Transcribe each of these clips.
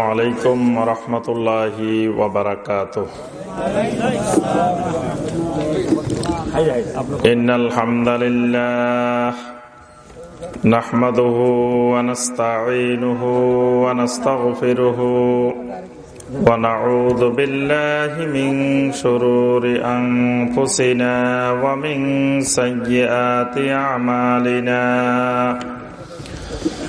عليكم ورحمة الله وبركاته. إن الحمد لله نحمده ونستعينه ونستغفره ونعوذ بالله من شرور أنفسنا ومن سيئات أعمالنا.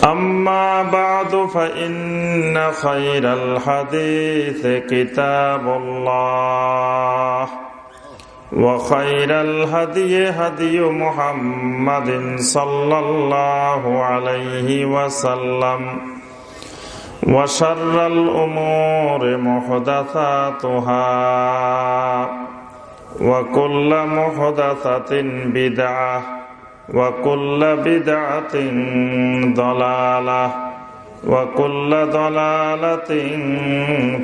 أما بعد فإن خير الحديث كتاب الله وخير الهدي هدي محمد صلى الله عليه وسلم وشر الأمور محدثاتها وكل محدثة بدعة وكل بدعة ضلالة وكل ضلالة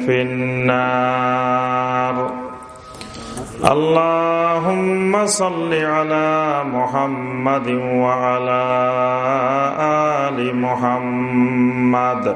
في النار اللهم صل على محمد وعلى آل محمد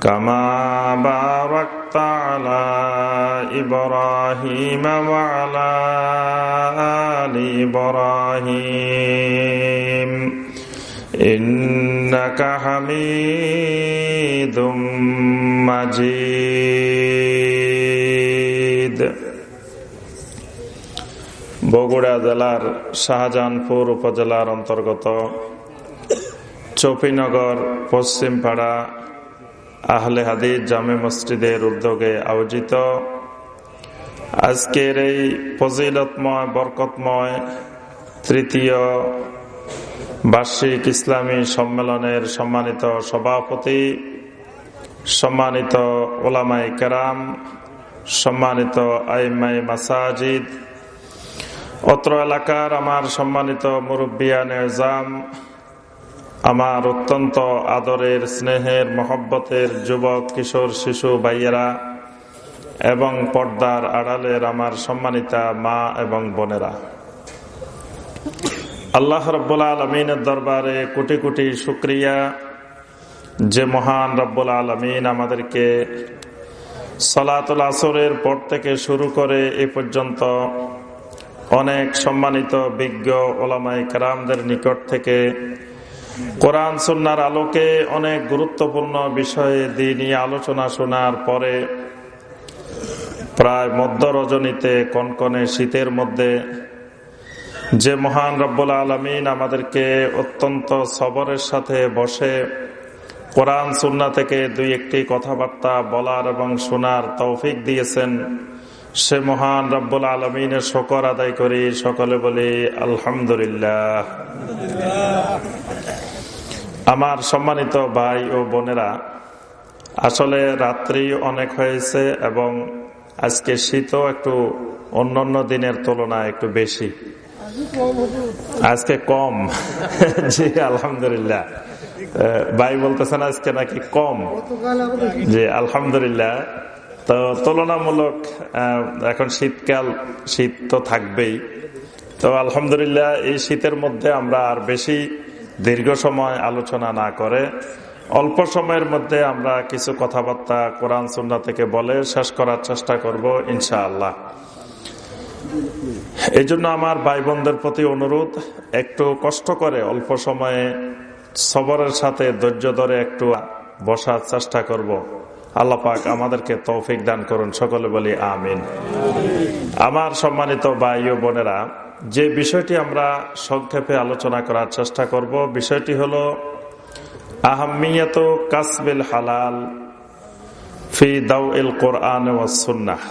كما باركت على إبراهيم وعلى آل إبراهيم إنك حميد مجيد বগুড়া জেলার শাহজাহানপুর উপজেলার অন্তর্গত চৌপিনগর পশ্চিমপাড়া আহলে হাদিস জামে মসজিদের উদ্যোগে আয়োজিত। আজকের এই ফজিলতময়, বরকতময় তৃতীয় বার্ষিক ইসলামী সম্মেলনের সম্মানিত সভাপতি, সম্মানিত ওলামাই কেরাম, সম্মানিত আইমাই মাসাজিদ, অত্র এলাকার আমার সম্মানিত মুরব্বিয়ান এজাম আমার অত্যন্ত আদরের স্নেহের মহব্বতের যুবক, কিশোর, শিশু, ভাইয়েরা এবং পর্দার আড়ালের আমার সম্মানিতা মা এবং বোনেরা। আল্লাহ রব্বুল আলমিনের দরবারে কোটি কোটি শুক্রিয়া যে মহান রব্বুল আলমিন আমাদেরকে সলাতুল আসরের পর থেকে শুরু করে এ পর্যন্ত অনেক সম্মানিত বিজ্ঞ ওলামাই কারামদের নিকট থেকে কোরআন সন্ন্যার আলোকে অনেক গুরুত্বপূর্ণ বিষয়ে দিনই আলোচনা শোনার পরে প্রায় মধ্য রজনীতে কনকনে শীতের মধ্যে যে মহান রব্বুল আলমিন আমাদেরকে অত্যন্ত সবরের সাথে বসে কোরআন সুন্না থেকে দুই একটি কথাবার্তা বলার এবং শোনার তৌফিক দিয়েছেন। সে মহান রব্বুল আলমিনের শকর আদায় করি, সকলে বলি, আলহামদুলিল্লাহ। আমার সম্মানিত ভাই ও বোনেরা, আসলে রাত্রি অনেক হয়েছে এবং আজকে শীতও একটু অন্যান্য দিনের তুলনায় একটু বেশি। আজকে কম। জি, আলহামদুলিল্লাহ। ভাই বলতেছেন আজকে নাকি কম। জি, আলহামদুলিল্লাহ। তো তুলনামূলক এখন শীতকাল, শীত তো থাকবেই তো আলহামদুলিল্লাহ, এই শীতের মধ্যে আমরা আর বেশি দীর্ঘ সময় আলোচনা না করে, অল্প সময়ের মধ্যে আমরা কিছু কথাবার্তা কোরআন সুন্না থেকে বলে শেষ করার চেষ্টা করব, ইনশাআল্লাহ এই জন্য আমার ভাই বোনদের প্রতি অনুরোধ, একটু কষ্ট করে অল্প সময়ে সবরের সাথে ধৈর্য ধরে একটু বসার চেষ্টা করব। আল্লাহ পাক আমাদেরকে তৌফিক দান করুন, সকলে বলি আমিন। আমার সম্মানিত ভাই ও বোনেরা, যে বিষয়টি আমরা সংক্ষেপে আলোচনা করার চেষ্টা করব, বিষয়টি হলো আহমিয়ত কাসবিল হালাল ফি দাউ ইল কোরআন ও সুন্নাহ।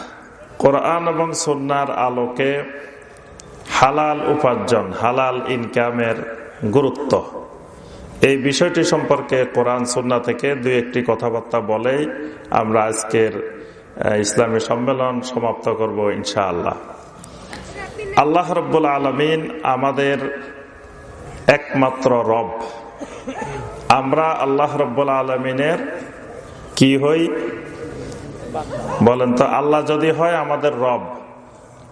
কোরআন এবং সুন্নার আলোকে হালাল উপার্জন, হালাল ইনকামের গুরুত্ব। এই বিষয়টি সম্পর্কে কোরআন সুন্না থেকে দুই একটি কথাবার্তা বলেই আমরা আজকের ইসলামী সম্মেলন সমাপ্ত করব ইনশাআল্লাহ। আল্লাহ রব্বুল আলমিন আমাদের একমাত্র রব। আমরা আল্লাহ রব্বুল আলমিনের কি হই? বলেন তো, আল্লাহ যদি হয় আমাদের রব,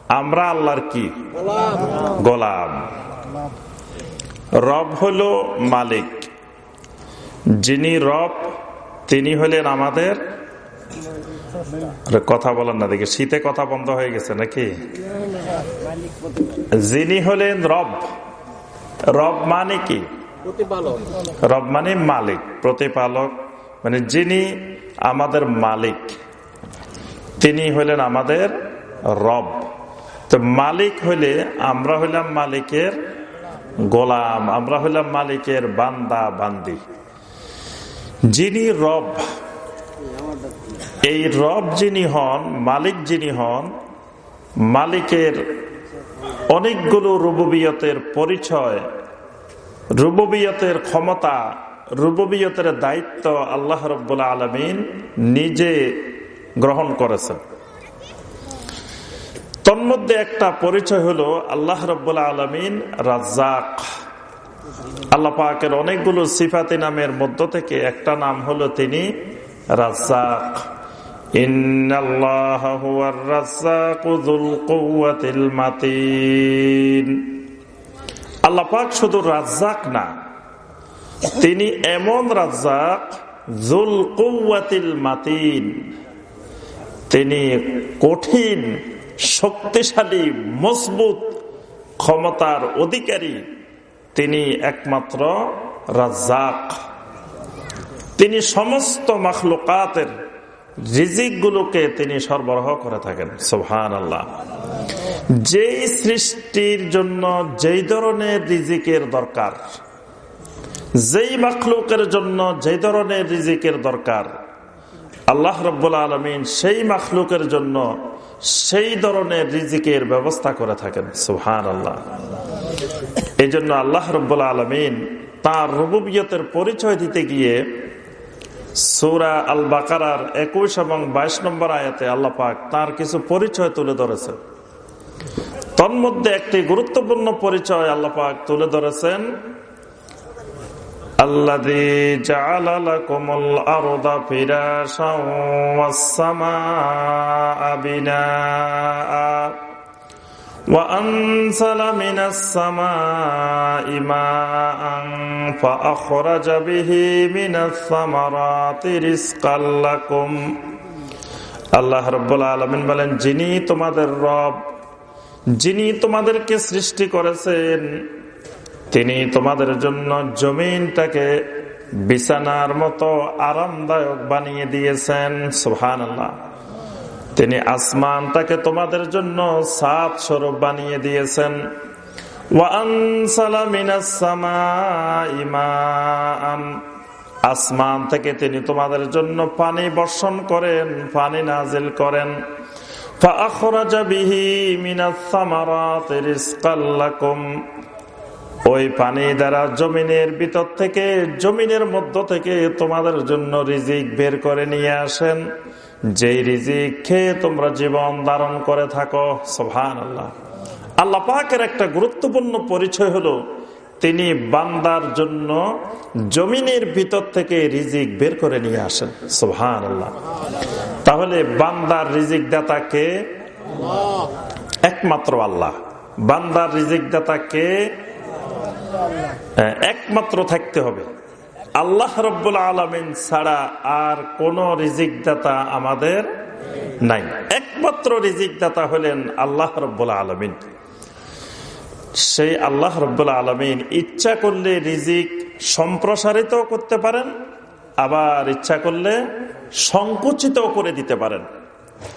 আমরা আল্লাহর কি? গোলাম। রব হল মালিক। যিনি রব, তিনি হলেন আমাদের। কথা বলেন না দেখি, শীতে কথা বন্ধ হয়ে গেছে নাকি? যিনি হলেন রব রব মানে কি? রব মানে মালিক, প্রতিপালক মানে যিনি আমাদের মালিক। তিনি হলেন আমাদের রব। তো মালিক হইলে আমরা হইলাম মালিকের গোলাম, আমরা হইলাম মালিকের বান্দা, বান্দি। যিনি রব, এই রব যিনি হন, মালিক যিনি হন, মালিকের অনেকগুলো রুববিয়তের পরিচয়, রুববিয়তের ক্ষমতা, রুববিয়তের দায়িত্ব আল্লাহ রব্বুল্লা আলমিন নিজে গ্রহণ করেছেন। তন্মধ্যে একটা পরিচয় হলো আল্লাহ রব্বুল্লা আলমিন রাজ্জাক। আল্লাহ পাকের অনেকগুলো সিফাতি নামের মধ্য থেকে একটা নাম হলো তিনি রাজ্জাক। আল্লাহ পাক শুধু রাজ্জাক না, তিনি এমন রাজ্জাক জুল কৌয়াতিল মাতিন। তিনি কঠিন, শক্তিশালী, মজবুত, ক্ষমতার অধিকারী। তিনি একমাত্র রাজ্জাক। তিনি সমস্ত মখলুকাতের রিজিকগুলোকে তিনি সরবরাহ করে থাকেন সোহান আল্লাহ যেই সৃষ্টির জন্য যেই ধরনের রিজিকের দরকার, যেই মখলুকের জন্য যেই ধরনের রিজিকের দরকার, আল্লাহ রব্বুল্লা আলমিন সেই মখলুকের জন্য সেই ধরনের রিজিকের ব্যবস্থা করে থাকেন সুহান আল্লাহ এই জন্য আল্লাহ রব্বুল্লা আলমিন তাঁর রুবুবিয়তের পরিচয় দিতে গিয়ে সৌরা আল বাকারার একুশ এবং বাইশ নম্বর আয়াতে আল্লাহ পাক তার কিছু পরিচয় তুলে ধরেছে তন্মধ্যে একটি গুরুত্বপূর্ণ পরিচয় আল্লাপাক তুলে ধরেছেন। আল্লাহ وأنزل من السماء ماء فأخرج به من الثمرات رزقا لكم আল্লাহ রব্বুল আলমিন বলেন যিনি তোমাদের রব যিনি তোমাদেরকে সৃষ্টি করেছেন তিনি তোমাদের জন্য জমিনটাকে বিছানার মতো আরামদায়ক বানিয়ে দিয়েছেন সুহান আল্লাহ তিনি আসমানটাকে তোমাদের জন্য সাত স্বরূপ বানিয়ে দিয়েছেন। আসমান থেকে তিনি তোমাদের জন্য পানি বর্ষণ করেন, পানি নাজিল করেন। ওই পানি দ্বারা জমিনের ভিতর থেকে, জমিনের মধ্য থেকে তোমাদের জন্য রিজিক বের করে নিয়ে আসেন। যেই রিজিক খেয়ে তোমরা জীবন ধারণ করে থাকো সোভান আল্লাহ আল্লাহ পাকের একটা গুরুত্বপূর্ণ পরিচয় হলো, তিনি বান্দার জন্য জমিনের ভিতর থেকে রিজিক বের করে নিয়ে আসেন সোহান আল্লাহ তাহলে বান্দার রিজিক দাতাকে একমাত্র আল্লাহ। বান্দার রিজিক দাতাকে একমাত্র থাকতে হবে। আল্লাহ রব্বুল আলমিন ছাড়া আর কোন রিজিক দাতা আমাদের নাই। একমাত্র রিজিক দাতা হলেন আল্লাহ রব্বুল আলমিন। সেই আল্লাহ রব্বুল আলমিন ইচ্ছা করলে রিজিক সম্প্রসারিত করতে পারেন, আবার ইচ্ছা করলে সংকুচিত করে দিতে পারেন।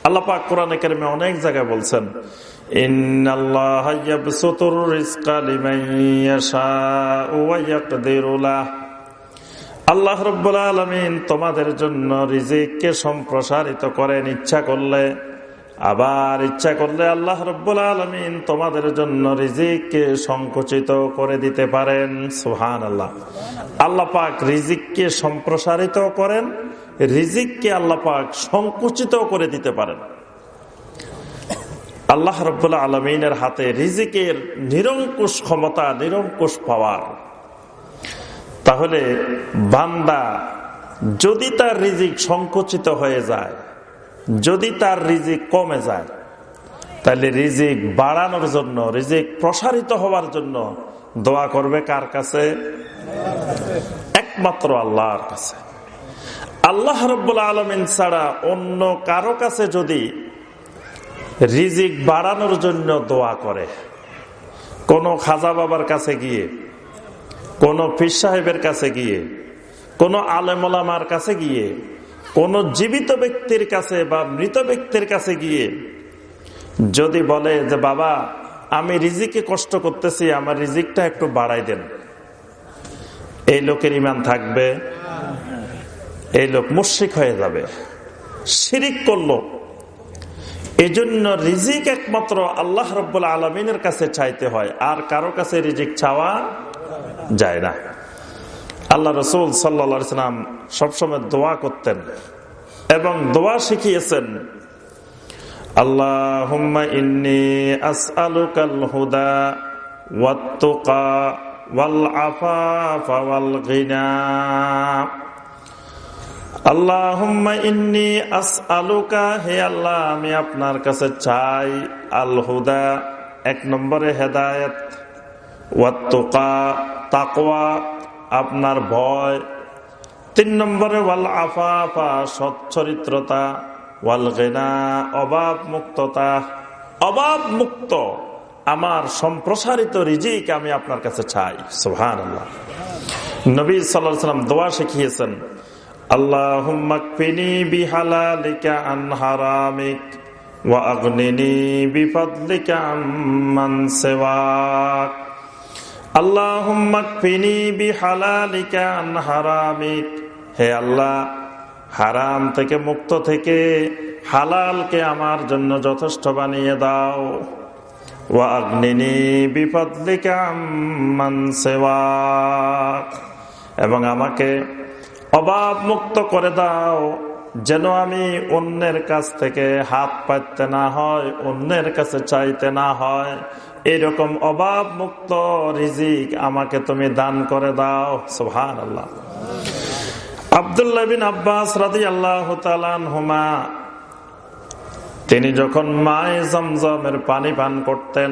আল্লাহ পাক কোরআন অনেক জায়গায় বলছেন আল্লাহ রব্বুল্লা আলমিন তোমাদের জন্য রিজিককে সম্প্রসারিত করেন, ইচ্ছা করলে, আবার ইচ্ছা করলে আল্লাহ রব্বুল আলমিন তোমাদের জন্য রিজিককে সংকুচিত করে দিতে পারেন। সুহান আল্লাহ আল্লাহ পাক রিজিককে সম্প্রসারিত করেন, রিজিককে আল্লাহ পাক সংকুচিত করে দিতে পারেন। আল্লাহ রব্বুল্লা আলমিনের হাতে রিজিকের নিরঙ্কুশ ক্ষমতা, নিরঙ্কুশ পাওয়ার তাহলে বান্দা যদি তার রিজিক সংকুচিত হয়ে যায়, যদি তার রিজিক কমে যায়, তাহলে রিজিক বাড়ানোর জন্য, রিজিক প্রসারিত হওয়ার জন্য দোয়া করবে কার কাছে? একমাত্র আল্লাহর কাছে। আল্লাহ রব্বুল আলমিন ছাড়া অন্য কারও কাছে যদি রিজিক বাড়ানোর জন্য দোয়া করে, কোন খাজা বাবার কাছে গিয়ে কোন ফির সাহেবের কাছে গিয়ে, কোন আলেমলামার কাছে গিয়ে, কোন জীবিত ব্যক্তির কাছে বা মৃত ব্যক্তির কাছে গিয়ে যদি বলে যে, বাবা, আমি রিজিকে কষ্ট করতেছি, আমার রিজিকটা একটু বাড়াই দেন। এই লোকের ইমান থাকবে, এই লোক মুশিক হয়ে যাবে, শিরিক করল। এই জন্য রিজিক একমাত্র আল্লাহ রব্বুল আলমিনের কাছে চাইতে হয়, আর কারও কাছে রিজিক চাওয়া যায় না। আল্লাহ রসুল সাল্লাম সবসময় দোয়া করতেন এবং দোয়া শিখিয়েছেন আল্লাহ ইন্নি হে আল্লাহ, আমি আপনার কাছে চাই আল হুদা এক নম্বরে হেদায়েত। আপনার ভয়। তিন নম্বরে, ওয়াল আফাফা সচ্ছরিত্রতা ওয়াল গেনা, অবাব মুক্ততা। অবাব মুক্ত, আমার সম্প্রসারিত রিজিক আমি আপনার কাছে চাই। সোহান আল্লাহ নবী সাল্লাম দোয়া শিখিয়েছেন আল্লাহ হে আল্লাহ, হারাম থেকে মুক্ত থেকে হালালকে আমার জন্য যথেষ্ট বানিয়ে দাও। ও আগ্নিনী বিপদলিকা এবং আমাকে অভাব মুক্ত করে দাও, যেন আমি অন্যের কাছ থেকে হাত পাইতে না হয়, অন্যের কাছে চাইতে না হয়। এরকম অভাব মুক্ত রিজিক আমাকে তুমি দান করে দাও। সোহান আল্লাহ আবদুল্লাহ বিন আব্বাস রাজি আল্লাহ হুমা তিনি যখন মায়ে জমজমের পানি পান করতেন,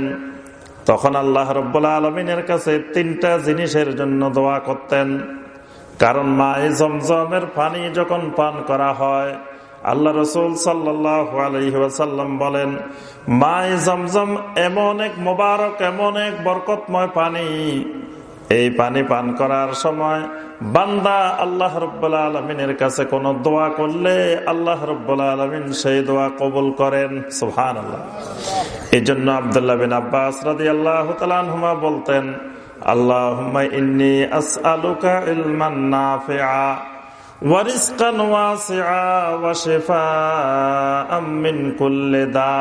তখন আল্লাহ রব্বুল্লা আলমিনের কাছে তিনটা জিনিসের জন্য দোয়া করতেন। কারণ মায়ে জমজমের পানি যখন পান করা হয় আল্লাহ রসুল সাল্লাম বলেন, মায়ে জমজম এমন এক মোবারক, এমন এক বরকতময় পানি। এই পানি পান করার সময় বান্দা আল্লাহ রব্বুল্লা আলমিনের কাছে কোন দোয়া করলে আল্লাহ রব্বুল্লা আলমিন সেই দোয়া কবুল করেন। সুহান আল্লাহ এই জন্য আবদুল্লাহ বিন আব্বাস রাদি আল্লাহ তালুমা বলতেন আল্লাহ ইন্নি আসআলুকা ইলমান নাফিআ। ওয়াসিআ ওয়া শিফাআম মিন কুল্লি দা।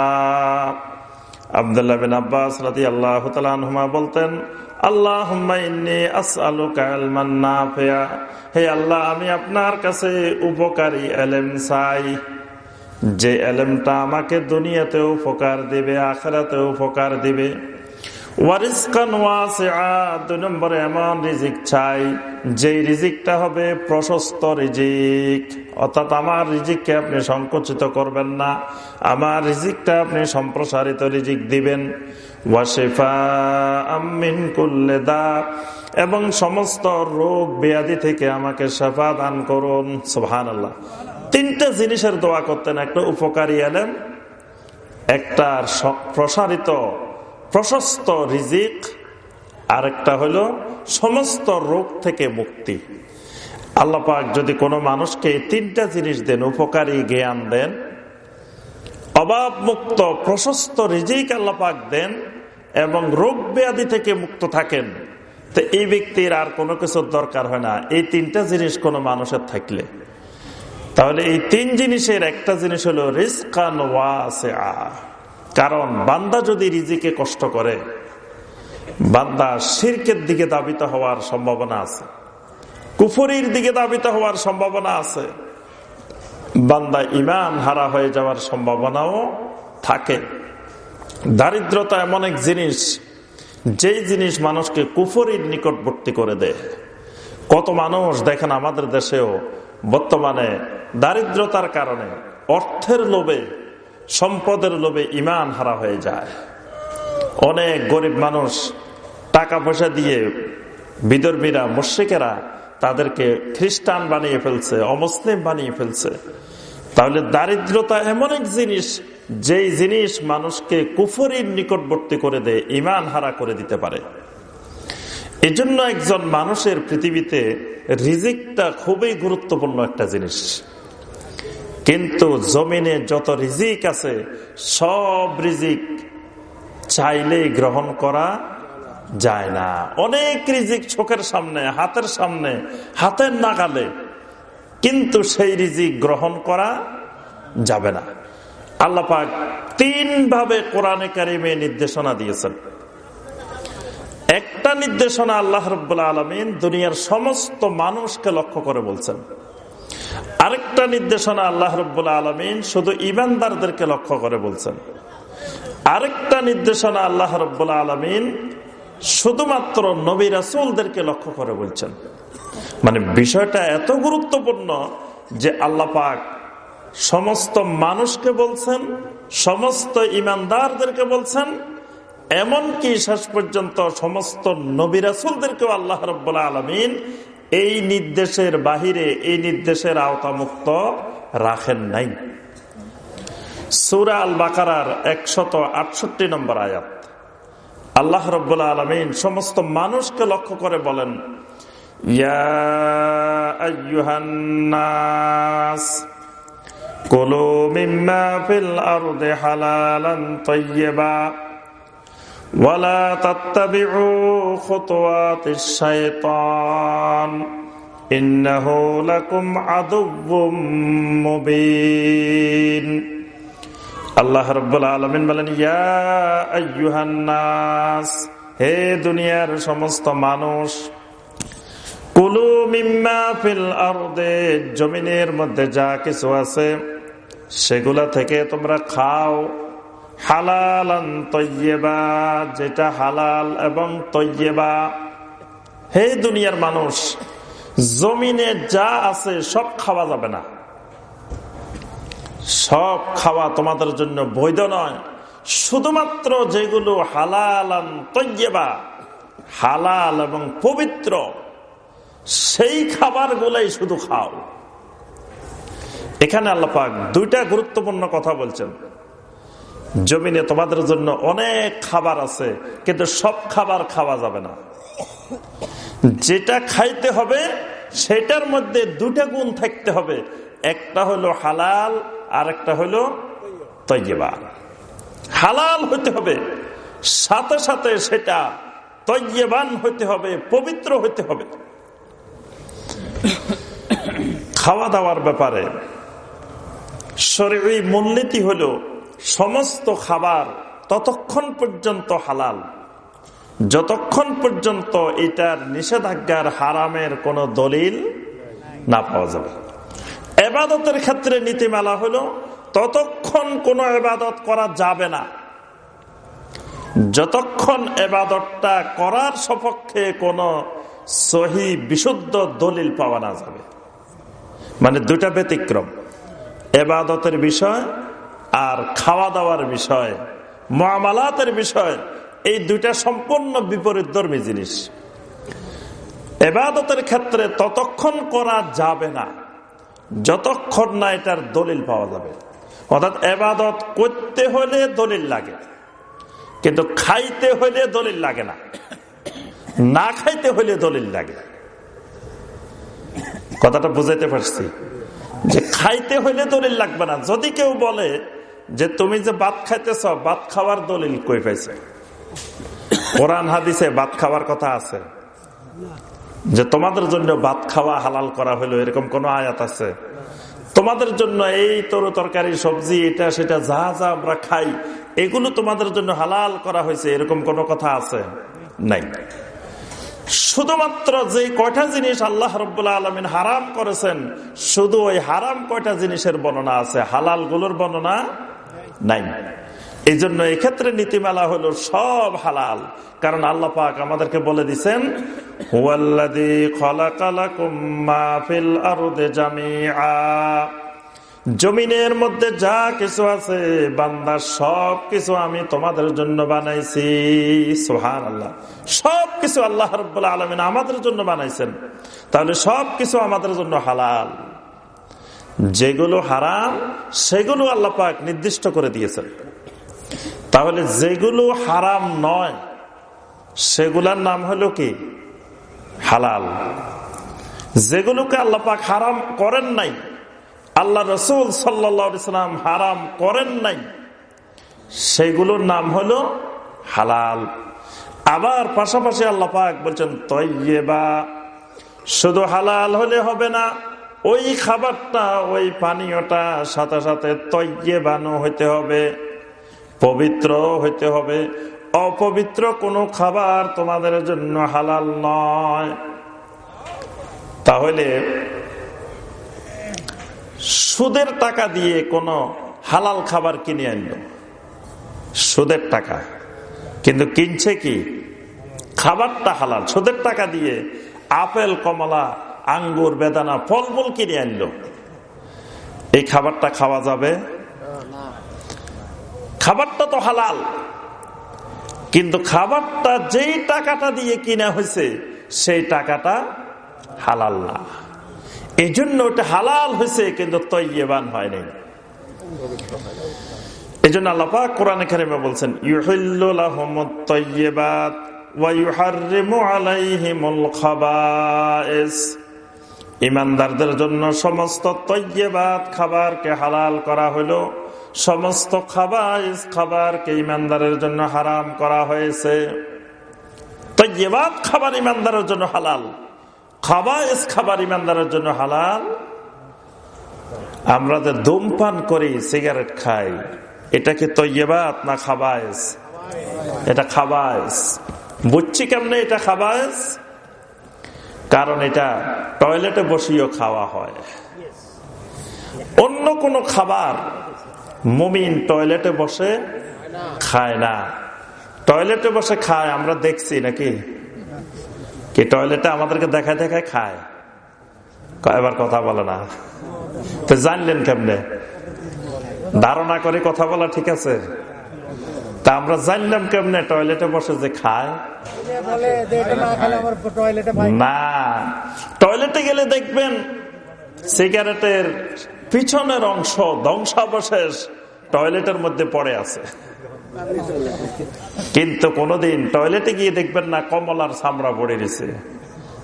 আবদুল্লাহ বিন আব্বাস রাদিয়াল্লাহু তাআলা আনহুমা বলতেন নাফিআ হে আল্লাহ, আমি আপনার কাছে উপকারী এলেম চাই। যে এলেমটা আমাকে দুনিয়াতেও উপকার দিবে, আখেরাতেও উপকার দিবে। দুই নম্বরে এমন রিজিক চাই হবে প্রশস্ত রিজিক। অর্থাৎ আমার আপনি সংকুচিত করবেন না, আমার রিজিকটা আপনি সম্প্রসারিত রিজিক দিবেন। ওয়াশেফা আমিন এবং সমস্ত রোগ ব্যাধি থেকে আমাকে সেফা দান করুন। সোহান তিনটা জিনিসের দোয়া করতেন, একটা উপকারী এলেন, একটা প্রসারিত প্রশস্ত রিজিক, আরেকটা হলো সমস্ত রোগ থেকে মুক্তি। আল্লাপাক যদি কোনো মানুষকে তিনটা জিনিস দেন, উপকারী জ্ঞান দেন অভাব মুক্ত প্রশস্ত রিজিক আল্লাপাক দেন এবং রোগ ব্যাধি থেকে মুক্ত থাকেন, তো এই ব্যক্তির আর কোনো কিছুর দরকার হয় না। এই তিনটা জিনিস কোনো মানুষের থাকলে। তাহলে এই তিন জিনিসের একটা জিনিস হলো রিস্কান ওয়াসে আ কারণ বান্দা যদি রিজিকে কষ্ট করে, বান্দা শিরকের দিকে দাবিত হওয়ার সম্ভাবনা আছে। কুফুরির দিকে দাবিত হওয়ার সম্ভাবনা আছে। বান্দা ইমান হারা হয়ে যাওয়ার সম্ভাবনাও থাকে। দারিদ্রতা এমন এক জিনিস, যেই জিনিস মানুষকে কুফরির নিকটবর্তী করে দেয়। কত মানুষ দেখেন আমাদের দেশেও বর্তমানে দারিদ্রতার কারণে অর্থের লোভে সম্পদের লোভে ইমান হারা হয়ে যায়। অনেক গরিব মানুষ টাকা পয়সা দিয়ে বিদর্মীরা মুর্শিকেরা তাদেরকে খ্রিস্টান বানিয়ে ফেলছে, অমুসলিম বানিয়ে ফেলছে। তাহলে দারিদ্রতা এমন এক জিনিস, যেই জিনিস মানুষকে কুফরির নিকটবর্তী করে দেয় ইমান হারা করে দিতে পারে। এজন্য একজন মানুষের পৃথিবীতে রিজিকটা খুবই গুরুত্বপূর্ণ একটা জিনিস। কিন্তু জমিনে যত রিজিক আছে, সব রিজিক চাইলেই গ্রহণ করা যায় না। অনেক রিজিক চোখের সামনে, হাতের সামনে, হাতের নাগালে, কিন্তু সেই রিজিক গ্রহণ করা যাবে না। আল্লাপাক তিন ভাবে কোরআনে কারিমে নির্দেশনা দিয়েছেন। একটা নির্দেশনা আল্লাহ রব্বুল্লা আলমিন দুনিয়ার সমস্ত মানুষকে লক্ষ্য করে বলছেন। আরেকটা নির্দেশনা আল্লাহ রব্বুল্লা আলমিন শুধু ইমানদারদেরকে লক্ষ্য করে বলছেন। আরেকটা নির্দেশনা আল্লাহ রব্বুল্লা আলমিন শুধুমাত্র নবী রাসুলদেরকে লক্ষ্য করে বলছেন। মানে বিষয়টা এত গুরুত্বপূর্ণ যে আল্লাহ পাক সমস্ত মানুষকে বলছেন, সমস্ত ইমানদারদেরকে বলছেন, এমনকি শেষ পর্যন্ত সমস্ত নবী রাসুলদেরকেও আল্লাহ রব্বুল্লা আলমিন এই নির্দেশের বাহিরে, এই নির্দেশের আওতামুক্ত রাখেন নাই। সুরা আল বাকার একশত আটষট্টি নম্বর আয়াত। আল্লাহ রব্বুল্লা আলমিন সমস্ত মানুষকে লক্ষ্য করে বলেন কলো ولا تتبعوا خطوات الشيطان إنه لكم عدو مبين আল্লাহ রব্বুল আলমিন বলেন ইয়াহান্নাস হে দুনিয়ার সমস্ত মানুষ কুলু মিম্মা ফিল আরদে জমিনের মধ্যে যা কিছু আছে সেগুলা থেকে তোমরা খাও হালালান তৈয়েবা, যেটা হালাল এবং তৈয়েবা। হে দুনিয়ার মানুষ, জমিনে যা আছে সব খাওয়া যাবে না। সব খাওয়া তোমাদের জন্য বৈধ নয়। শুধুমাত্র যেগুলো হালাল তৈবা হালাল এবং পবিত্র, সেই খাবার গুলাই শুধু খাও। এখানে আল্লাপাক দুইটা গুরুত্বপূর্ণ কথা বলছেন। জমিনে তোমাদের জন্য অনেক খাবার আছে, কিন্তু সব খাবার খাওয়া যাবে না। যেটা খাইতে হবে, সেটার মধ্যে দুটা গুণ থাকতে হবে। একটা হলো হালাল আর একটা হলো তৈবা হালাল হতে হবে, সাথে সাথে সেটা তৈবান হতে হবে, পবিত্র হতে হবে। খাওয়া দাওয়ার ব্যাপারে শরীর মূলনীতি হল সমস্ত খাবার ততক্ষণ পর্যন্ত হালাল। যতক্ষণ পর্যন্ত এটার নিষেধাজ্ঞার হারামের কোনো দলিল না পাওয়া যাবে। এবাদতের ক্ষেত্রে নীতিমালা হলো, ততক্ষণ কোনো এবাদত করা যাবে না। যতক্ষণ এবাদতটা করার সপক্ষে কোনো সহি বিশুদ্ধ দলিল পাওয়া না যাবে। মানে দুটা ব্যতিক্রম। এবাদতের বিষয় আর খাওয়া দাওয়ার বিষয়, মামালাতের বিষয়, এই দুইটা সম্পূর্ণ বিপরীত ধর্মী জিনিস। এবাদতের ক্ষেত্রে ততক্ষণ করা যাবে না, যতক্ষণ না এটার দলিল পাওয়া যাবে। অর্থাৎ এবাদত করতে হলে দলিল লাগে, কিন্তু খাইতে হলে দলিল লাগে না না খাইতে হলে দলিল লাগে। কথাটা বুঝাইতে পারছি যে খাইতে হইলে দলিল লাগবে না। যদি কেউ বলে যে তুমি যে ভাত খাইতেছ, ভাত খাওয়ার দলিল কই পাইছে? কোরআন হাদিসে ভাত খাওয়ার কথা আছে। যে তোমাদের জন্য ভাত খাওয়া হালাল করা হলো এরকম কোন আয়াত আছে? তোমাদের জন্য এই তর তরকারি, সবজি, এটা, সেটা, যা যা আমরা খাই, এগুলো তোমাদের জন্য হালাল করা হয়েছে, এরকম কোন কথা আছে? নাই। শুধুমাত্র যে কয়টা জিনিস আল্লাহ রবাহ আলমিন হারাম করেছেন, শুধু ওই হারাম কয়টা জিনিসের বর্ণনা আছে? হালালগুলোর বর্ণনা নাই। এই জন্য এক্ষেত্রে নীতিমালা হলো সব হালাল। কারণ আল্লাহ পাক আমাদেরকে বলে দিচ্ছেন জমিনের মধ্যে যা কিছু আছে, বান্দা সব কিছু আমি তোমাদের জন্য বানাইছি। সোহান আল্লাহ সব কিছু আল্লাহ রবাহ আলমিন আমাদের জন্য বানাইছেন। তাহলে সব কিছু আমাদের জন্য হালাল। যেগুলো হারাম, সেগুলো আল্লাহ পাক নির্দিষ্ট করে দিয়েছেন। তাহলে যেগুলো হারাম নয়, সেগুলার নাম হলো কি? হালাল। যেগুলোকে আল্লাপাক হারাম করেন নাই, আল্লাহ রসুল সাল্লাম হারাম করেন নাই, সেগুলোর নাম হলো হালাল। আবার পাশাপাশি আল্লাহ পাক বলছেন তৈবা শুধু হালাল হলে হবে না ওই খাবারটা, ওই পানীয়টা সাথে সাথে তৈবানো হইতে হবে, পবিত্র হইতে হবে। অপবিত্র কোনো খাবার তোমাদের জন্য হালাল নয়। তাহলে সুদের টাকা দিয়ে কোনো হালাল খাবার কিনে আনলো। সুদের টাকা। কিন্তু কিনছে কি? খাবারটা হালাল। সুদের টাকা দিয়ে আপেল, কমলা আঙ্গুর, বেদানা ফল ফলমূল কিনে আনলো। এই খাবারটা খাওয়া যাবে? খাবারটা তো হালাল। কিন্তু খাবারটা যেই টাকাটা দিয়ে কিনা হয়েছে, সেই টাকাটা হালাল না। এই জন্য ওটা হালাল হয়েছে, কিন্তু তৈবান হয়নি। এই জন্য আল্লাপা কোরআন কারিমে বলছেন ইউহিল্লাহমত ইমানদারদের জন্য সমস্ত তৈবাদ খাবারকে হালাল করা হলো। সমস্ত খাবার খাবারকে ইমানদারের জন্য হারাম করা হয়েছে। তৈবাদ খাবার ইমানদারের জন্য হালাল। খাবাইস খাবার ইমানদারের জন্য হালাল। আমরা যে ধূমপান করি, সিগারেট খাই, এটা কি তৈবাত না খাবাইস এটা খাবাইস বুঝছি কেমনে এটা খাবাইস কারণ এটা টয়লেটে বসিয়েও খাওয়া হয়। অন্য কোনো খাবার মুমিন টয়লেটে বসে খায় না। টয়লেটে বসে খায়, আমরা দেখছি নাকি? কি টয়লেটে আমাদেরকে দেখায় দেখায় খায়? এবার কথা বলে না। তো জানলেন কেমনে? ধারণা করে কথা বলা ঠিক আছে? তা আমরা জানলাম কেমনে টয়লেটে বসে যে খায়? না। টয়লেটে গেলে দেখবেন সিগারেটের পিছনের অংশ ধ্বংসাবশেষ টয়লেটের মধ্যে পড়ে আছে। কিন্তু কোনদিন টয়লেটে গিয়ে দেখবেন না কমলার চামড়া পড়ে গেছে।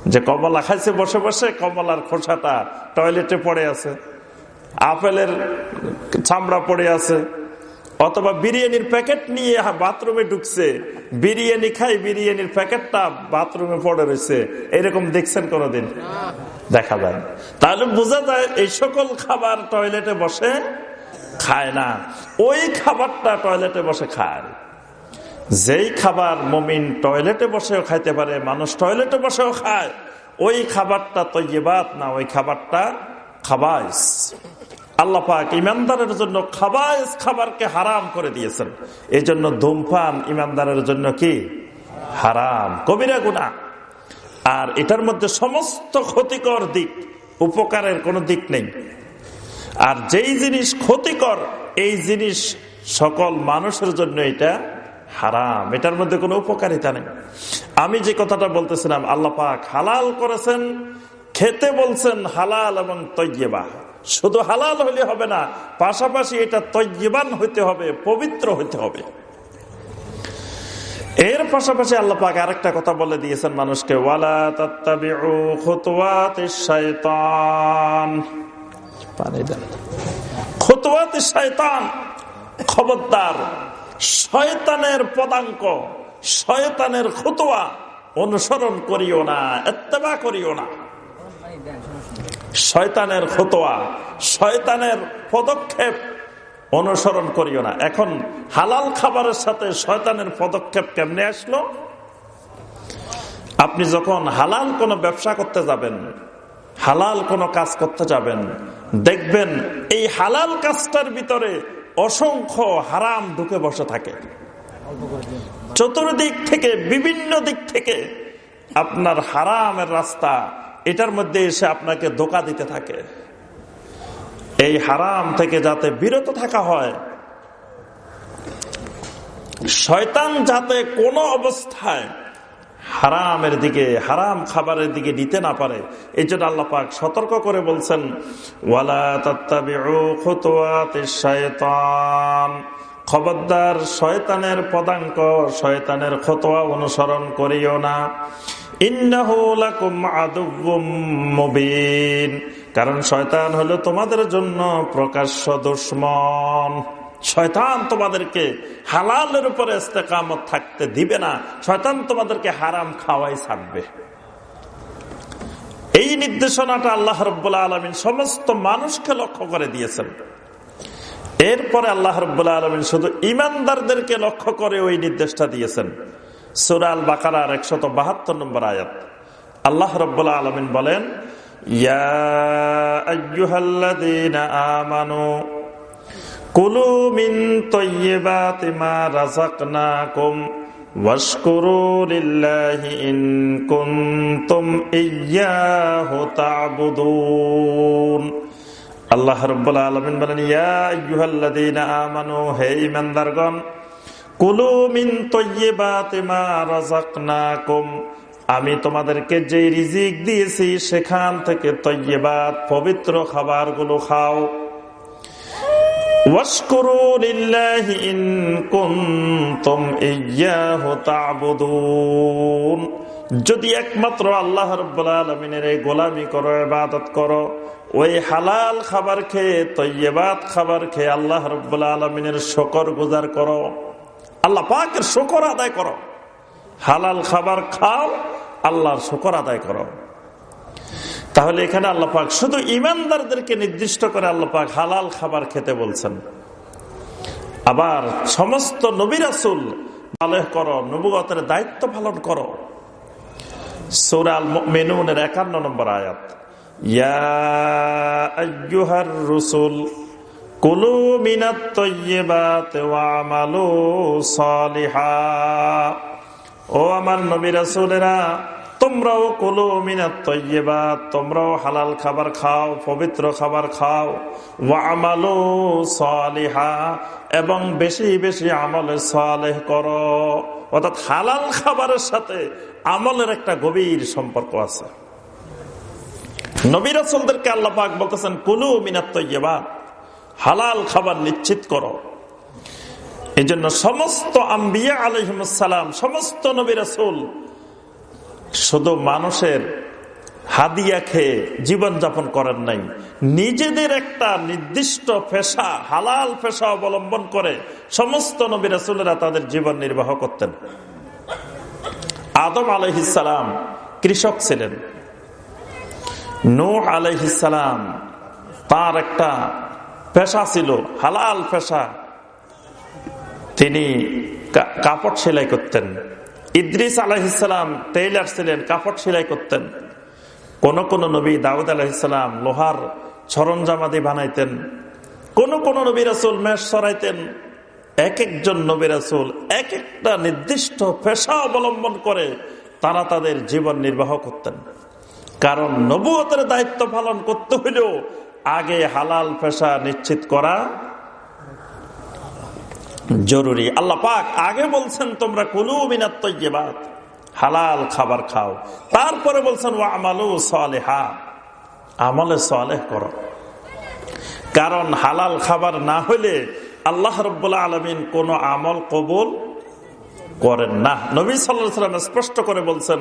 যে কমলা খাইছে বসে বসে, কমলার খোসাটা টয়লেটে পড়ে আছে। আপেলের চামড়া পড়ে আছে। অথবা বিরিয়ানির প্যাকেট নিয়ে বাথরুমে ঢুকছে। বিরিয়ানি খাই, বিরিয়ানির প্যাকেটটা বাথরুমে পড়ে রয়েছে। এরকম দেখছেন কোনদিন? দেখা যায়। তাহলে বোঝা যায় এই সকল খাবার টয়লেটে বসে খায় না। ওই খাবারটা টয়লেটে বসে খায়। যেই খাবার মমিন টয়লেটে বসেও খাইতে পারে, মানুষ টয়লেটে বসেও খায়, ওই খাবারটা তৈবাত না, ওই খাবারটা খাবাইস। আল্লাহ পাক ইমানদারের জন্য খাবাইস খাবারকে হারাম করে দিয়েছেন। এই জন্য ধূমপান ইমানদারের জন্য কি? হারাম। কবিরা গুণা আর এটার মধ্যে সমস্ত ক্ষতিকর দিক উপকারের কোনো দিক নেই। আর যেই জিনিস ক্ষতিকর, এই জিনিস সকল মানুষের জন্য এটা হারাম। এটার মধ্যে কোনো উপকারিতা নেই। আমি যে কথাটা বলতেছিলাম, আল্লাহ পাক হালাল করেছেন, খেতে বলছেন হালাল এবং তৈবা শুধু হালাল হলে হবে না, পাশাপাশি এটা তৈবান হইতে হবে, পবিত্র হইতে হবে। এর পাশাপাশি আল্লাহ পাক আরেকটা কথা বলে দিয়েছেন মানুষকে, ওয়ালা খবরদার, শয়তানের পদাঙ্ক, শয়তানের খুতোয়া অনুসরণ করিও না, এত্তেবা করিও না। শয়তানের ফতোয়া, শয়তানের পদক্ষেপ অনুসরণ করিও না। এখন হালাল খাবারের সাথে শয়তানের পদক্ষেপ কেমনে আসলো? আপনি যখন হালাল কোনো ব্যবসা করতে যাবেন, হালাল কোনো কাজ করতে যাবেন, দেখবেন এই হালাল কাজটার ভিতরে অসংখ্য হারাম ঢুকে বসে থাকে। চতুর্দিক থেকে, বিভিন্ন দিক থেকে আপনার হারামের রাস্তা এটার মধ্যে এসে আপনাকে ধোকা দিতে থাকে। এই হারাম থেকে যাতে বিরত থাকা হয়, শয়তান যাতে কোনো অবস্থায় হারামের দিকে, হারাম খাবারের দিকে নিতে না পারে, এই জন্য আল্লাহ পাক সতর্ক করে বলছেন খবরদার শয়তানের পদাঙ্ক, শয়তানের খতোয়া অনুসরণ করিও না। কারণ শয়তান হলো তোমাদের জন্য প্রকাশ্য দুশ্মন। শয়তান তোমাদেরকে হালালের উপরে ইস্তেকামত থাকতে দিবে না। শয়তান তোমাদেরকে হারাম খাওয়াই ছাড়বে। এই নির্দেশনাটা আল্লাহ রব্বুল্লা আলমিন সমস্ত মানুষকে লক্ষ্য করে দিয়েছেন। এরপরে আল্লাহ রব্বুল্লা আলমিন শুধু ইমানদারদেরকে লক্ষ্য করে ওই নির্দেশটা দিয়েছেন সুরাল বাকারার একশত বাহাত্তর নম্বর আয়াত আল্লাহ রব্বুল্লা আলমিন বলেন আমানু কুলু মিন তৈবাতি মা রাজাকনাকুম واذكروا لله إن كنتم إياه تعبدون আল্লাহ রব্বুল আলমিন বলেন, ইয়া আমানু, হে ঈমানদারগণ, কুলু মিন তৈবাতি মা রাযাকনাকুম, আমি তোমাদেরকে যে রিজিক দিয়েছি, সেখান থেকে তৈবাত পবিত্র খাবারগুলো খাও। যদি একমাত্র আল্লাহ রবিনের এই গোলামি করো, ইবাদত করো ওই হালাল খাবার খেয়ে তৈবাত খাবার খেয়ে আল্লাহ রব্বুল্লা আলমিনের শকর গুজার করো। আল্লাহ পাকের শকর আদায় করো। হালাল খাবার খাও, আল্লাহর শকর আদায় করো। তাহলে এখানে আল্লাহ পাক শুধু ইমানদারদেরকে নির্দিষ্ট করে আল্লাপাক হালাল খাবার খেতে বলছেন। আবার সমস্ত নবিরাসুল আলেহ করো নবুগতের দায়িত্ব পালন করো। সৌরাল মেনুনের একান্ন নম্বর আয়াত। রসুল কুলু মিনাত তৈবাত ওয়ামালু সালিহা। ও আমার নবী রাসূলেরা, তোমরাও কুলু মিনাত তৈবাত তোমরাও হালাল খাবার খাও, পবিত্র খাবার খাও ওয়ামালু সালিহা, এবং বেশি বেশি আমলে সালেহ করো। অর্থাৎ হালাল খাবারের সাথে আমলের একটা গভীর সম্পর্ক আছে। নবী রাসূলদেরকে আল্লাহ পাক বলতেছেন, কুলু মিনাত তৈবাত হালাল খাবার নিশ্চিত করো। এই জন্য সমস্ত আম্বিয়া আলহিমসালাম সমস্ত নবী রাসুল শুধু মানুষের হাদিয়া খেয়ে জীবনযাপন করেন নাই। নিজেদের একটা নির্দিষ্ট পেশা, হালাল পেশা অবলম্বন করে সমস্ত নবী রাসুলেরা তাদের জীবন নির্বাহ করতেন। আদম আলহিসাম কৃষক ছিলেন। নূহ আলহিসাম তার একটা পেশা ছিল, হালাল পেশা। তিনি কাপড় সেলাই করতেন। ইদ্রিস আলাহিসাম টেইলার ছিলেন, কাপড় সেলাই করতেন। কোন কোন নবী দাউদ আলাহিসাম লোহার সরঞ্জামাদি বানাইতেন। কোন কোন নবী রাসুল মেষ সরাইতেন। এক একজন নবী রাসুল এক একটা নির্দিষ্ট পেশা অবলম্বন করে তারা তাদের জীবন নির্বাহ করতেন। কারণ নবুয়তের দায়িত্ব পালন করতে হইলেও আগে হালাল পেশা নিশ্চিত করা জরুরি। আল্লাহ পাক আগে বলছেন, তোমরা কুলু মিনাত তৈবাত হালাল খাবার খাও। তারপরে বলছেন আমালু করো। কারণ হালাল খাবার না হলে আল্লাহ রব্বুল্লা আলমিন কোন আমল কবুল করেন না। নবী সাল্লাম স্পষ্ট করে বলছেন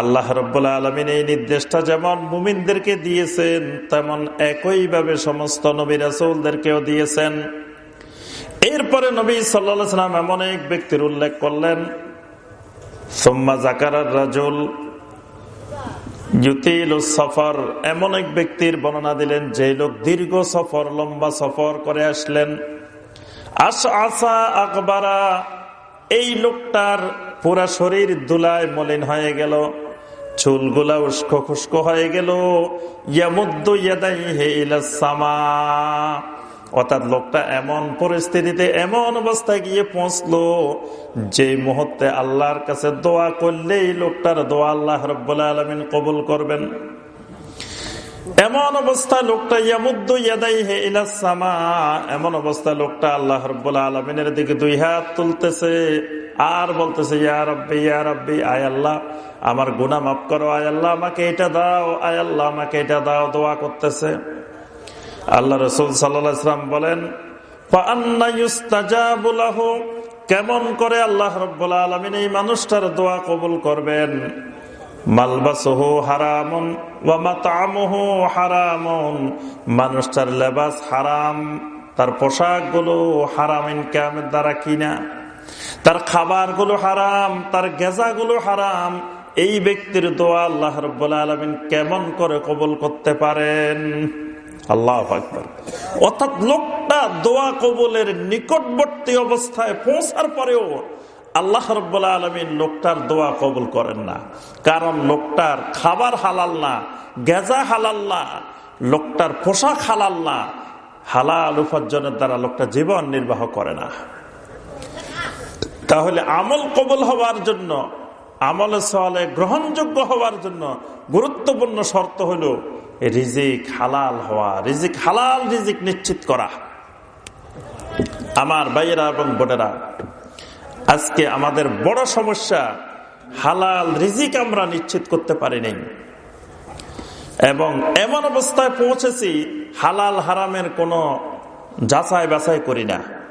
আল্লাহ রব্বুল আলমিন এই নির্দেশটা যেমন মুমিনদেরকে দিয়েছেন, তেমন একইভাবে সমস্ত নবী রাসুলদেরকেও দিয়েছেন। এরপরে নবী সাল্লাম এমন এক ব্যক্তির উল্লেখ করলেন, সোম্মা জাকার রাজুল সফর, এমন এক ব্যক্তির বর্ণনা দিলেন যে লোক দীর্ঘ সফর, লম্বা সফর করে আসলেন। আসা আকবারা, এই লোকটার পুরা শরীর দুলায় মলিন হয়ে গেল। চুলগুলা উস্কো খুস্কো হয়ে গেল। সামা। অর্থাৎ লোকটা এমন পরিস্থিতিতে, এমন অবস্থায় গিয়ে পৌঁছলো, যে মুহূর্তে আল্লাহর কাছে দোয়া করলেই লোকটার দোয়া আল্লাহ রব্বুল্লাহ আলমিন কবুল করবেন। এমন অবস্থা লোকটা ইলাসামা এমন অবস্থা লোকটা আল্লাহ রব্বুল্লাহ আলমিনের দিকে দুই হাত তুলতেছে। আর বলতেছে, ইয়া রব্বি ইয়া রব্বি, আয় আল্লাহ, আমার গুনা মাফ করো, আয় আল্লাহ, আমাকে এটা দাও, আয় আল্লাহ, আমাকে এটা দাও, দোয়া করতেছে। আল্লাহ রসুল সাল্লাম বলেন কেমন করে আল্লাহ আলমিন এই মানুষটার দোয়া কবুল করবেন? মালবাসহু হারামন হারামন, মানুষটার লেবাস হারাম, তার পোশাকগুলো হারাম ইনকামের দ্বারা কিনা। তার খাবারগুলো হারাম, তার গেজা গুলো হারাম। এই ব্যক্তির দোয়া আল্লাহ রব্বুল্লা আলমিন কেমন করে কবুল করতে পারেন? আল্লাহ অর্থাৎ লোকটা দোয়া কবুলের নিকটবর্তী অবস্থায় পৌঁছার পরেও আল্লাহ রব্বুল্লা আলমিন লোকটার দোয়া কবুল করেন না। কারণ লোকটার খাবার হালাল না, গেজা হালাল না, লোকটার পোশাক হালাল না। হালাল উপার্জনের দ্বারা লোকটা জীবন নির্বাহ করে না। তাহলে আমল কবল হওয়ার জন্য, আমলে সলে গ্রহণযোগ্য হওয়ার জন্য গুরুত্বপূর্ণ শর্ত হলো রিজিক হালাল হওয়া, রিজিক হালাল রিজিক নিশ্চিত করা। আমার ভাইয়েরা এবং বোনেরা, আজকে আমাদের বড় সমস্যা, হালাল রিজিক আমরা নিশ্চিত করতে পারি নাই। এবং এমন অবস্থায় পৌঁছেছি, হালাল হারামের কোনো যাচাই বাছাই করি না।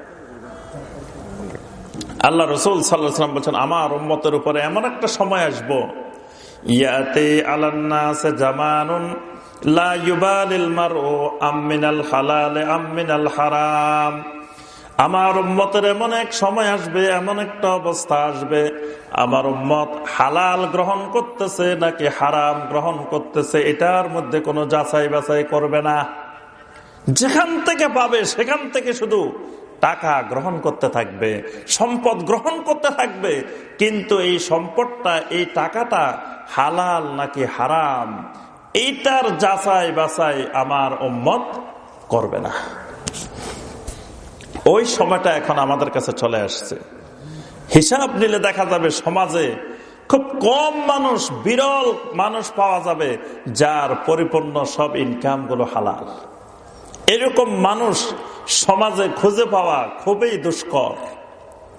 আল্লাহ রসুল সাল্লাম বলছেন, আমার উম্মতের উপরে এমন একটা সময় আসব, ইয়াতে আলান্না জামানুন আমার উম্মতের এমন এক সময় আসবে, এমন একটা অবস্থা আসবে, আমার উম্মত হালাল গ্রহণ করতেছে নাকি হারাম গ্রহণ করতেছে, এটার মধ্যে কোনো যাচাই বাছাই করবে না। যেখান থেকে পাবে, সেখান থেকে শুধু টাকা গ্রহণ করতে থাকবে, সম্পদ গ্রহণ করতে থাকবে, কিন্তু এই সম্পদটা, এই টাকাটা হালাল নাকি হারাম, এইটার যাচাই বাছাই আমার উম্মত করবে না। ওই সময়টা এখন আমাদের কাছে চলে আসছে। হিসাব নিলে দেখা যাবে সমাজে খুব কম মানুষ, বিরল মানুষ পাওয়া যাবে, যার পরিপূর্ণ সব ইনকামগুলো হালাল। এরকম মানুষ সমাজে খুঁজে পাওয়া খুবই দুষ্কর,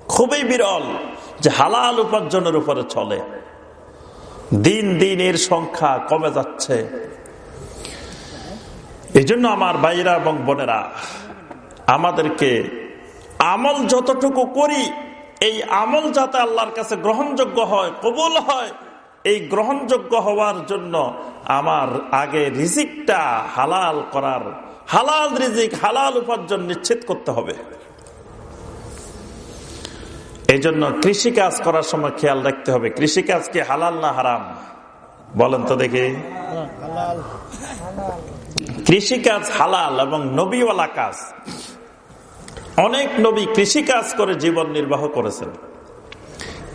খুবই বিরল, যে হালাল উপার্জনের উপরে চলে। দিন দিন এর সংখ্যা কমে যাচ্ছে। এই জন্য আমার ভাইরা এবং বোনেরা, আমাদেরকে আমল যতটুকু করি, এই আমল যাতে আল্লাহর কাছে গ্রহণযোগ্য হয়, কবুল হয়, এই গ্রহণযোগ্য হওয়ার জন্য আমার আগে রিজিকটা হালাল করার হালাল রিজিক, হালাল উপার্জন নিশ্চিত করতে হবে। এই জন্য কৃষিকাজ করার সময় খেয়াল রাখতে হবে। কৃষিকাজ কি হালাল না হারাম? বলেন তো দেখি। কৃষিকাজ হালাল এবং নবীওয়ালা কাজ। অনেক নবী কৃষিকাজ করে জীবন নির্বাহ করেছেন।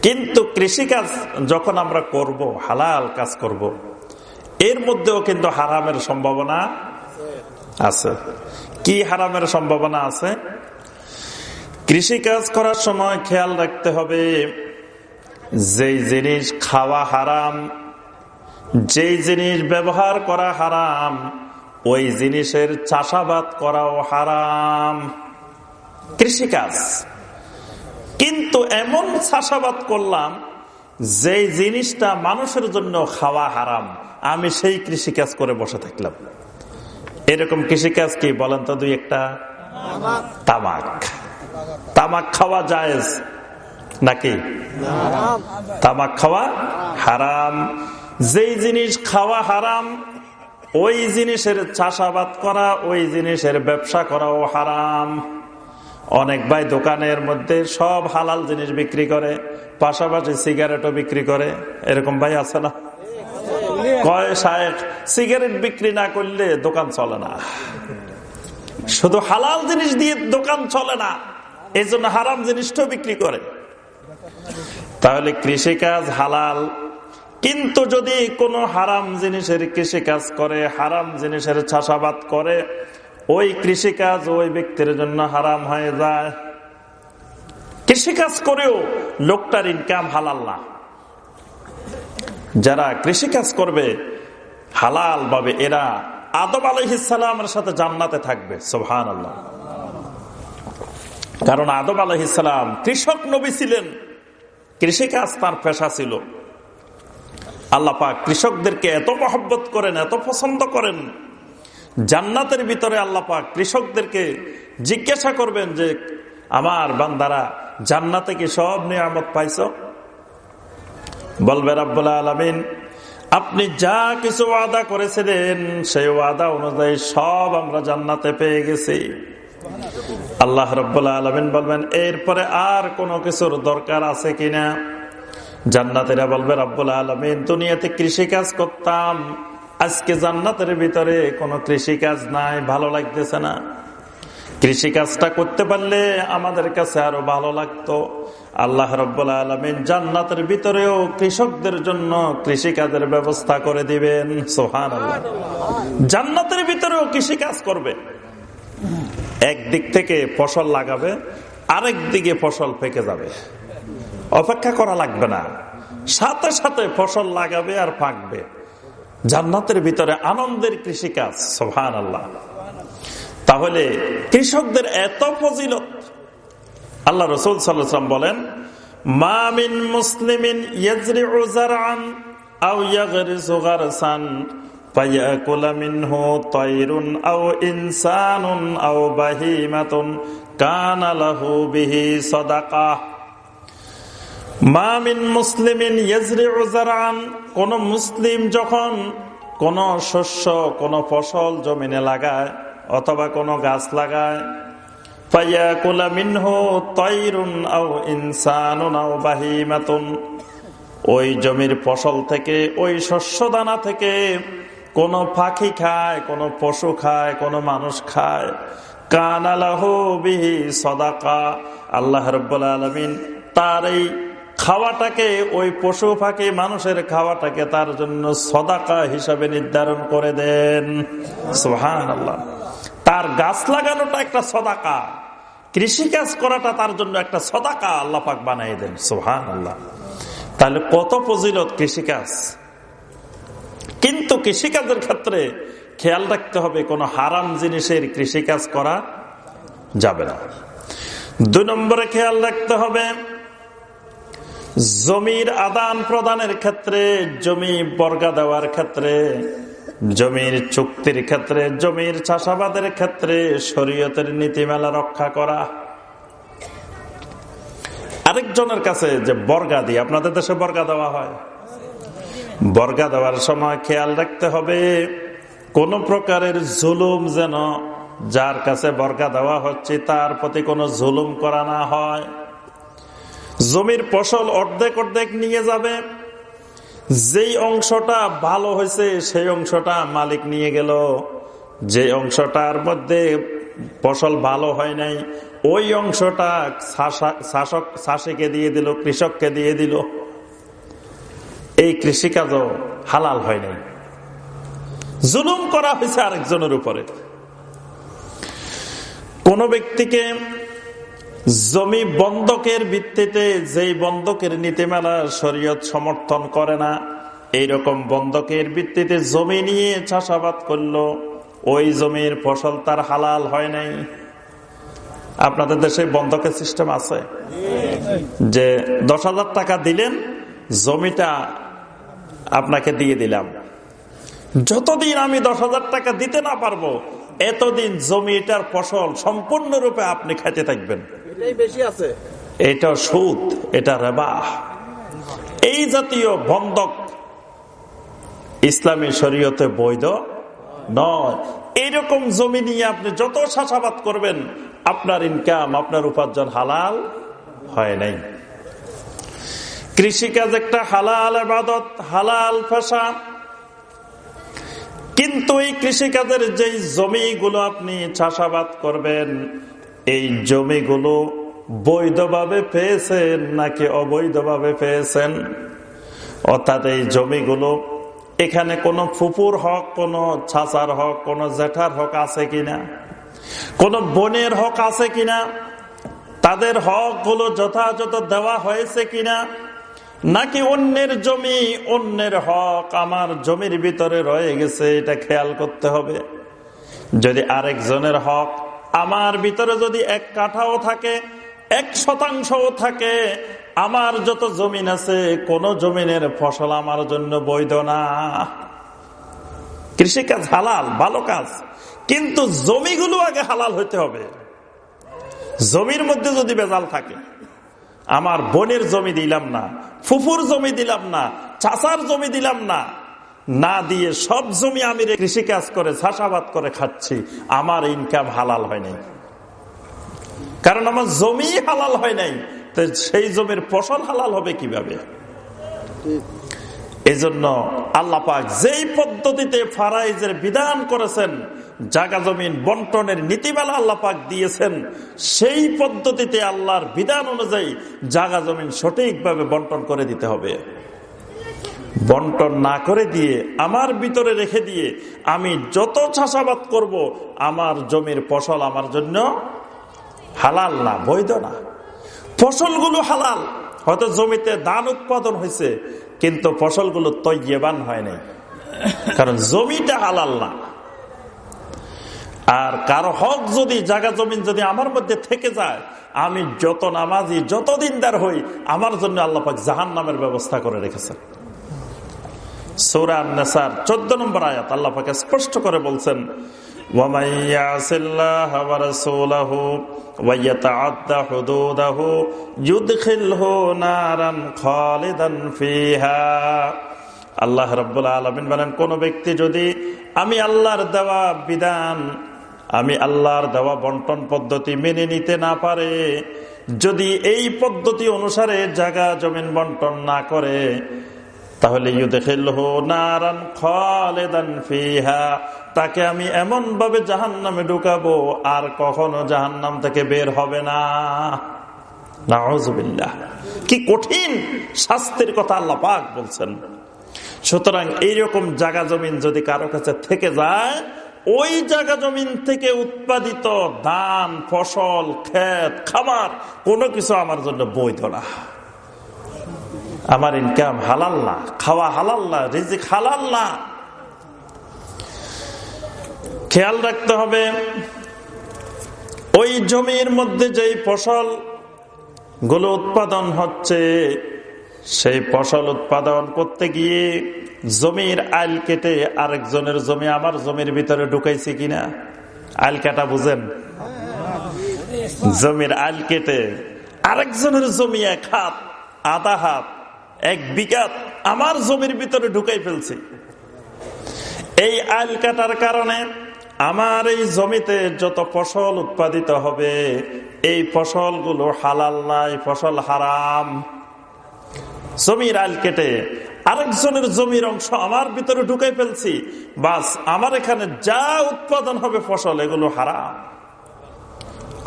কিন্তু কৃষিকাজ যখন আমরা করব, হালাল কাজ করব। এর মধ্যেও কিন্তু হারামের সম্ভাবনা আছে। কি হারামের সম্ভাবনা আছে? কৃষিকাজ করার সময় খেয়াল রাখতে হবে, যেই জিনিস খাওয়া হারাম, যেই জিনিস ব্যবহার করা হারাম, ওই জিনিসের চাষাবাদ করাও হারাম। কৃষিকাজ। কিন্তু এমন চাষাবাদ করলাম যে জিনিসটা মানুষের জন্য খাওয়া হারাম, আমি সেই কৃষিকাজ করে বসে থাকলাম। এরকম কৃষিকাজ কি বলেন তো দুই একটা? তামাক। তামাক খাওয়া যায় নাকি? তামাক খাওয়া হারাম। যেই জিনিস খাওয়া হারাম, ওই জিনিসের চাষাবাদ করা, ওই জিনিসের ব্যবসা করাও হারাম। অনেক ভাই দোকানের মধ্যে সব হালাল জিনিস বিক্রি করে, পাশাপাশি সিগারেটও বিক্রি করে। এরকম ভাই আছে না? কয়, সাহেব, সিগারেট বিক্রি না করলে দোকান চলে না। শুধু হালাল জিনিস দিয়ে দোকান চলে না এই জন্য হারাম জিনিসটাও বিক্রি করে। তাহলে কৃষিকাজ হালাল, কিন্তু যদি কোনো হারাম জিনিসের কৃষিকাজ করে, হারাম জিনিসের চাষাবাদ করে, ওই কৃষিকাজ ওই ব্যক্তির জন্য হারাম হয়ে যায়। কৃষিকাজ করেও লোকটার ইনকাম হালাল না। যারা কৃষিকাজ করবে হালাল ভাবে এরা আদম আলহিসামের সাথে জান্নাতে থাকবে সোহান আল্লাহ কারণ আদম আলহিসাম কৃষক নবী ছিলেন, কৃষিকাজ তার পেশা ছিল। আল্লাপা কৃষকদেরকে এত মহব্বত করেন, এত পছন্দ করেন, জান্নাতের ভিতরে আল্লাপা কৃষকদেরকে জিজ্ঞাসা করবেন যে, আমার বান্দারা জান্নাতে কি সব নিয়ামত পাইছ? বলবে রাব্বুল আলমিন, আপনি যা কিছু ওয়াদা করেছিলেন, সেই ওয়াদা অনুযায়ী সব আমরা জান্নাতে পেয়ে গেছি। আল্লাহ রব্বুল্লাহ আলমিন বলবেন, এরপরে আর কোনো কিছুর দরকার আছে কিনা? জান্নাতেরা বলবে, রব্বুল আলমিন, দুনিয়াতে কৃষিকাজ করতাম, আজকে জান্নাতের ভিতরে কোনো কৃষিকাজ নাই, ভালো লাগতেছে না। কৃষিকাজটা করতে পারলে আমাদের কাছে আরও ভালো লাগতো। আল্লাহ রব্বুল আলমিন জান্নাতের ভিতরেও কৃষকদের জন্য কৃষিকাজের ব্যবস্থা করে দিবেন। সোহান জান্নাতের ভিতরেও কৃষিকাজ করবে। একদিক থেকে ফসল লাগাবে, আরেক দিকে ফসল পেকে যাবে। অপেক্ষা করা লাগবে না। সাথে সাথে ফসল লাগাবে আর পাকবে। জান্নাতের ভিতরে আনন্দের কৃষিকাজ সোহান আল্লাহ তাহলে কৃষকদের এত ফজিলত আল্লাহ রসুল সাল্লাম বলেন মামিন জারআন কোন মুসলিম যখন কোন শস্য, কোন ফসল জমিনে লাগায় অথবা কোনো গাছ লাগায় ওই জমির ফসল থেকে, ওই শস্য দানা থেকে কোন পাখি খায়, কোন পশু খায়, কোন মানুষ খায়। কান আলাহ বিহি সদাকা। আল্লাহ রব্বুল আলমিন তার এই খাওয়াটাকে, ওই পশু পাখি মানুষের খাওয়াটাকে তার জন্য সদাকা হিসাবে নির্ধারণ করে দেন। সোহান আল্লাহ তার গাছ লাগানোটা একটা সদাকা। কৃষিকাজ করাটা তার জন্য একটা সদাকা আল্লাহ পাক বানাই দেন সোহান আল্লাহ তাহলে কত ফজিলত কৃষিকাজ কিন্তু কৃষিকাজের ক্ষেত্রে খেয়াল রাখতে হবে, কোনো হারাম জিনিসের কৃষিকাজ করা যাবে না। দুই নম্বরে খেয়াল রাখতে হবে, জমির আদান প্রদানের ক্ষেত্রে, জমি বর্গা দেওয়ার ক্ষেত্রে জমির চুক্তির ক্ষেত্রে, জমির চাষাবাদের ক্ষেত্রে শরীয়তের নীতিমেলা রক্ষা করা। আরেকজনের কাছে যে বর্গা দিয়ে আপনাদের দেশে বর্গা দেওয়া হয়। বর্গা দেওয়ার সময় খেয়াল রাখতে হবে, কোন প্রকারের জুলুম যেন যার কাছে বর্গা দেওয়া হচ্ছে তার প্রতি কোনো জুলুম করা না হয়। জমির ফসল অর্ধেক অর্ধেক নিয়ে যাবে যেই অংশটা ভালো হয়েছে, সেই অংশটা মালিক নিয়ে গেল। যে অংশটার মধ্যে ফসল ভালো হয় নাই, ওই অংশটা শাসক, শাসিকে দিয়ে দিল, কৃষককে দিয়ে দিল। এই কৃষিকাজও হালাল হয় নাই। জুলুম করা হয়েছে আরেকজনের উপরে। কোন ব্যক্তিকে জমি বন্ধকের ভিত্তিতে যেই বন্ধকের নীতিমালা শরীয়ত সমর্থন করে না, এইরকম বন্ধকের ভিত্তিতে জমি নিয়ে চাষাবাদ করল, ওই জমির ফসল তার হালাল হয় নাই। আপনাদের দেশে বন্ধকের সিস্টেম আছে? যে দশ হাজার টাকা দিলেন, জমিটা আপনাকে দিয়ে দিলাম। যতদিন আমি দশ হাজার টাকা দিতে না পারব, এতদিন জমিটার ফসল সম্পূর্ণরূপে আপনি খাইতে থাকবেন। এটা সুদ, এটা রেবা। এই জাতীয় বন্ধক ইসলামী শরীয়তে বৈধ নয়। এইরকম জমি নিয়ে আপনি যত চাষাবাদ করবেন, আপনার ইনকাম আপনার উপার্জন হালাল হয় নাই। কৃষিকাজ একটা হালাল আবাদত, হালাল ফেসা কিন্তু এই কৃষিকাজের যেই জমিগুলো আপনি চাষাবাদ করবেন এই জমিগুলো বৈধভাবে পেয়েছেন নাকি অবৈধভাবে পেয়েছেন? অর্থাৎ এই জমিগুলো এখানে কোনো ফুপুর হক, কোনো ছাচার হক, কোনো জেঠার হক আছে কিনা? কোন বোনের হক আছে কিনা? তাদের হকগুলো যথাযথ দেওয়া হয়েছে কিনা? নাকি অন্যের জমি, অন্যের হক আমার জমির ভিতরে রয়ে গেছে, এটা খেয়াল করতে হবে। যদি আরেকজনের হক আমার ভিতরে যদি এক কাঠাও থাকে, এক শতাংশও থাকে, আমার যত জমিন আছে, কোন জমিনের ফসল আমার জন্য বৈধ না। কৃষিকাজ হালাল, ভালো কাজ। কিন্তু জমিগুলো আগে হালাল হইতে হবে। জমির মধ্যে যদি বেজাল থাকে, আমার বোনের জমি দিলাম না, ফুফুর জমি দিলাম না চাষার জমি দিলাম না না দিয়ে সব জমি আমি কৃষি কাজ করে, চাষাবাদ করে খাচ্ছি। আমার ইনকাম হালাল হয় নাই। কারণ আমার জমি হালাল হয় নাই। তো সেই জমির ফসল হালাল হবে কীভাবে? এই জন্য আল্লাপাক যেই পদ্ধতিতে ফারাইজের বিধান করেছেন, জাগা জমিন বন্টনের নীতিমালা আল্লাপাক দিয়েছেন, সেই পদ্ধতিতে আল্লাহর বিধান অনুযায়ী জাগা জমিন সঠিকভাবে বন্টন করে দিতে হবে। বন্টন না করে দিয়ে, আমার ভিতরে রেখে দিয়ে, আমি যত চাষাবাদ করব, আমার জমির ফসল আমার জন্য হালাল না, বৈধ না। ফসলগুলো হালাল, হয়তো জমিতে ধান উৎপাদন হয়েছে, কিন্তু ফসলগুলো তৈবান হয় নাই। কারণ জমিটা হালাল না। আর কারও হক যদি, জায়গা জমিন যদি আমার মধ্যে থেকে যায়, আমি যত নামাজি, যত দিনদার হই, আমার জন্য আল্লাপাক জাহান নামের ব্যবস্থা করে রেখেছেন। সৌরান নেসার চোদ্দ নম্বর আয়াত আল্লাপাকে স্পষ্ট করে বলছেন আল্লাহ রব্বুল্লা আলমিন বলেন, কোন ব্যক্তি যদি আমি আল্লাহর দেওয়া বিধান, আমি আল্লাহর দেওয়া বন্টন পদ্ধতি মেনে নিতে না পারে, যদি এই পদ্ধতি অনুসারে জায়গা জমিন বন্টন না করে তাহলে তাকে আমি এমন ভাবে জাহান নামে ঢুকাবো আর কখনো জাহান নাম থেকে বের হবে না। কি কঠিন শাস্তির কথা আল্লাহ পাক বলছেন। সুতরাং এইরকম জায়গা জমিন যদি কারও কাছে থেকে যায়, ওই জায়গা জমিন থেকে উৎপাদিত ধান, ফসল, ক্ষেত, খামার, কোনো কিছু আমার জন্য বৈধ না। আমার ইনকাম হালাল না, খাওয়া হালাল না, রিজিক হালাল না। খেয়াল রাখতে হবে, ওই জমির মধ্যে যেই ফসলগুলো উৎপাদন হচ্ছে, সেই ফসল উৎপাদন করতে গিয়ে জমির আইল কেটে আরেকজনের জমি আমার জমির ভিতরে ঢুকাইছে কিনা? আইল কাটা বুঝেন? জমির আইল কেটে আরেকজনের জমি এক হাত, আধা হাত এক বিঘাত আমার জমির ভিতরে ঢুকাই ফেলছি। এই আইল কাটার কারণে আমার এই জমিতে যত ফসল উৎপাদিত হবে, এই ফসলগুলো হালাল নাই, ফসল হারাম। জমির আইল কেটে আরেকজনের জমির অংশ আমার ভিতরে ঢুকাই ফেলছি, বাস আমার এখানে যা উৎপাদন হবে ফসল, এগুলো হারাম।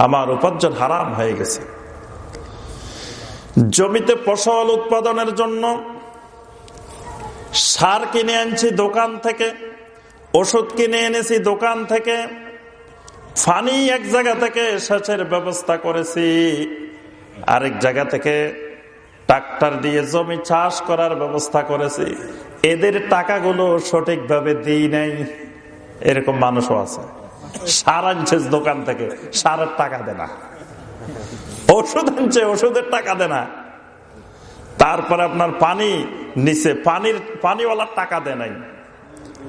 আমার উপার্জন হারাম হয়ে গেছে। জমিতে ফসল উৎপাদনের জন্য সার কিনে আনছি দোকান থেকে, ওষুধ কিনে এনেছি দোকান থেকে ফানি এক জায়গা থেকে সেচের ব্যবস্থা করেছি। আরেক জায়গা থেকে ট্রাক্টর দিয়ে জমি চাষ করার ব্যবস্থা করেছি। এদের টাকাগুলো সঠিকভাবে দিই নাই। এরকম মানুষও আছে। সার আনছে দোকান থেকে, সারের টাকা দেয় না ওষুধ আনছে ওষুধের টাকা দেয় না। তারপরে আপনার পানি নিচে, পানির, পানিওয়ালার টাকা দেয় নাই।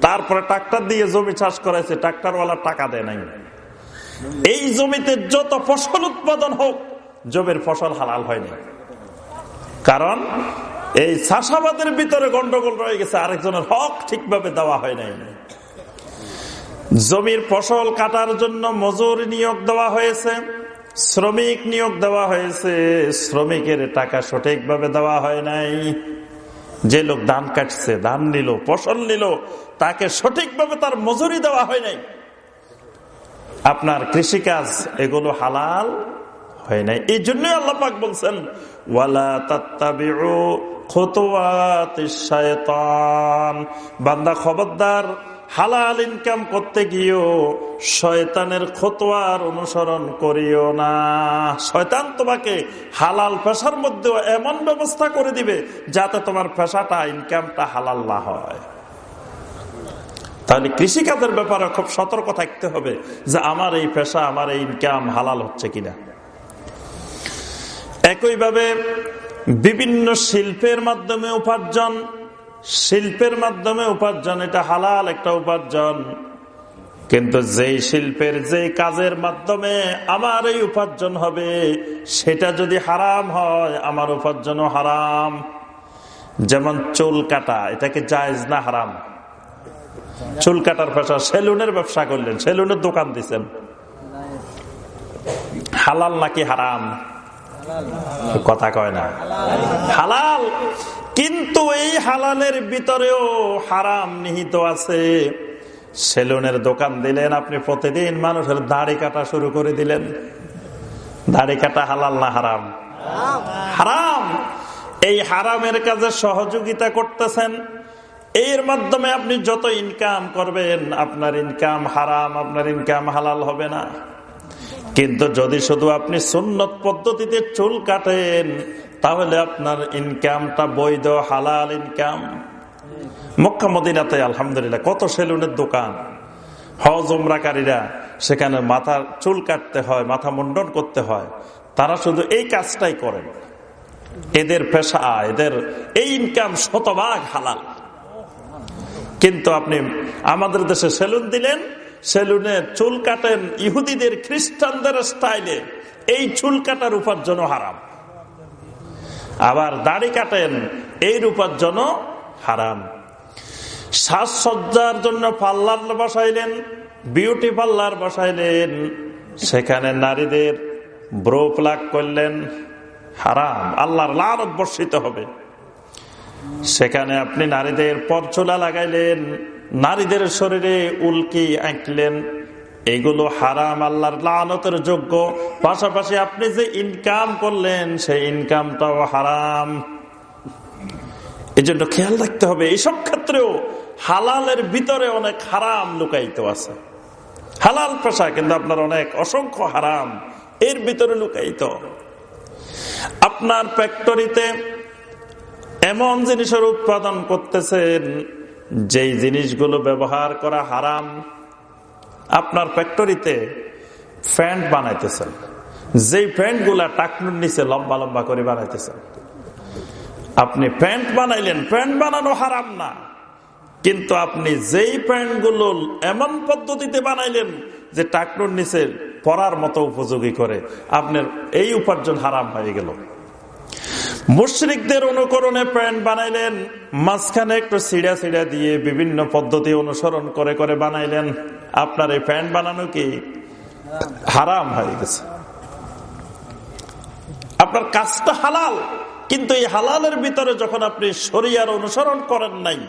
তারপরে ট্রাক্টর দিয়ে জমি চাষ করেছে ট্রাক্টরওয়ালার টাকা দেয় নাই। এই জমিতে যত ফসল উৎপাদন হোক, জমির ফসল হালাল হয়নি। কারণ এই চাষাবাদের ভিতরে গন্ডগোল রয়ে গেছে, আরেকজনের হক ঠিকভাবে দেওয়া হয় নাই। জমির ফসল কাটার জন্য মজুর নিয়োগ দেওয়া হয়েছে। শ্রমিক নিয়োগ দেওয়া হয়েছে, শ্রমিকের টাকা সঠিকভাবে দেওয়া হয় নাই। যে লোক ধান কাটছে, ধান নিল, ফসল নিল, তাকে সঠিকভাবে তার মজুরি দেওয়া হয় নাই। আপনার কৃষিকাজ, এগুলো হালাল হয় নাই। এই জন্যই আল্লাপাক বলছেন, ওয়ালা বান্দা খবরদার হালাল ইনকাম করতে গিয়েও শয়তানের খতোয়ার অনুসরণ করিও না। শয়তান তোমাকে হালাল পেশার মধ্যেও এমন ব্যবস্থা করে দিবে যাতে তোমার পেশাটা, ইনকামটা হালাল না হয়। তাহলে কৃষিকাজের ব্যাপারে খুব সতর্ক থাকতে হবে যে আমার এই পেশা, আমার এই ইনকাম হালাল হচ্ছে কিনা। একইভাবে বিভিন্ন শিল্পের মাধ্যমে উপার্জন শিল্পের মাধ্যমে উপার্জন, এটা হালাল একটা উপার্জন। কিন্তু যেই শিল্পের যে কাজের মাধ্যমে আমার এই উপার্জন হবে, সেটা যদি হারাম হয়, আমার উপার্জনও হারাম। যেমন চুল কাটা এটাকে জায়জ না হারাম? চুল কাটার পেশা, সেলুনের ব্যবসা করলেন, সেলুনের দোকান দিচ্ছেন হালাল নাকি হারাম? কথা কয় না। হালাল! কিন্তু এই হালালের ভিতরেও হারাম নিহিত আছে। সেলুনের দোকান দিলেন আপনি, প্রতিদিন মানুষের দাড়ি কাটা শুরু করে দিলেন। দাড়ি কাটা হালাল না হারাম? হারাম। এই হারামের কাজে সহযোগিতা করতেছেন। এর মাধ্যমে আপনি যত ইনকাম করবেন, আপনার ইনকাম হারাম, আপনার ইনকাম হালাল হবে না। কিন্তু যদি শুধু আপনি সুন্নত পদ্ধতিতে চুল কাটেন তাহলে আপনার ইনকামটা বৈধ, হালাল ইনকাম। মক্কা, মদিনাতে আলহামদুলিল্লাহ, কত সেলুনের দোকান। হজ উমরাকারীরা সেখানে মাথা চুল কাটতে হয়, মাথা মুন্ডন করতে হয়। তারা শুধু এই কাজটাই করেন। এদের পেশা, এদের এই ইনকাম শতভাগ হালাল। কিন্তু আপনি আমাদের দেশে সেলুন দিলেন, সেলুনে চুল কাটেন ইহুদিদের, খ্রিস্টানদের স্টাইলে, এই চুল কাটার উপার্জন হারাম। আবার দাড়ি কাটেন, এই উপার্জন হারাম। সাজসজ্জার জন্য পাল্লার বসাইলেন, বিউটি পার্লার বসাইলেন, সেখানে নারীদের ব্রো প্লাক করলেন, হারাম, আল্লাহর লাল বর্ষিত হবে। সেখানে আপনি নারীদের পরচুলা লাগাইলেন, নারীদের শরীরে উল্কি আঁকলেন এগুলো হারাম, আল্লাহর লালতের যোগ্য। পাশাপাশি আপনি যে ইনকাম করলেন, সেই ইনকামটাও হারাম। এই জন্য খেয়াল রাখতে হবে এইসব ক্ষেত্রেও হালালের ভিতরে অনেক হারাম লুকাইতে আছে। হালাল পেশা কিন্তু আপনার অনেক অসংখ্য হারাম, এর ভিতরে লুকাইত আপনার ফ্যাক্টরিতে এমন জিনিসের উৎপাদন করতেছেন, যেই জিনিসগুলো ব্যবহার করা হারাম। আপনার ফ্যাক্টরিতে ফ্যান্ট বানাইতেছেন। যেই গুলা টাকনুর নিচে লম্বা লম্বা করে বানাইতেছেন। আপনি প্যান্ট বানাইলেন প্যান্ট বানানো হারাম না। কিন্তু আপনি যেই প্যান্টগুলো এমন পদ্ধতিতে বানাইলেন যে টাকনুর নিচে পরার মতো উপযোগী করে, আপনার এই উপার্জন হারাম হয়ে গেল। মুশ্রিকদের অনুকরণে প্যান্ট বানাইলেন, মাঝখানে একটু সিঁড়া সিঁড়া দিয়ে বিভিন্ন পদ্ধতি অনুসরণ করে করে বানাইলেন। আপনার এই প্যান্ট বানানো কি হারাম হয়ে গেছে? আপনার কাজটা হালাল, কিন্তু এই হালালের ভিতরে যখন আপনি শরিয়ার অনুসরণ করেন নাই,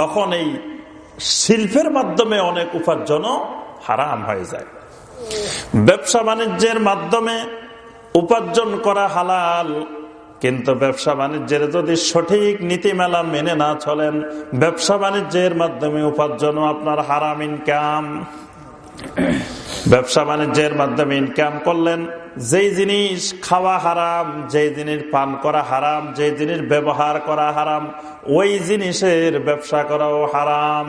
তখন এই শিল্পের মাধ্যমে অনেক উপার্জন হারাম হয়ে যায়। ব্যবসা বাণিজ্যের মাধ্যমে উপার্জন করা হালাল কিন্তু ব্যবসা বাণিজ্যের যদি সঠিক নীতিমেলা মেনে না চলেন, ব্যবসা বাণিজ্যের মাধ্যমে উপার্জন আপনার হারাম ইনকাম ব্যবসা বাণিজ্যের মাধ্যমে ইনকাম করলেন, যেই জিনিস খাওয়া হারাম, যেই জিনিস পান করা হারাম যে জিনিস ব্যবহার করা হারাম, ওই জিনিসের ব্যবসা করাও হারাম।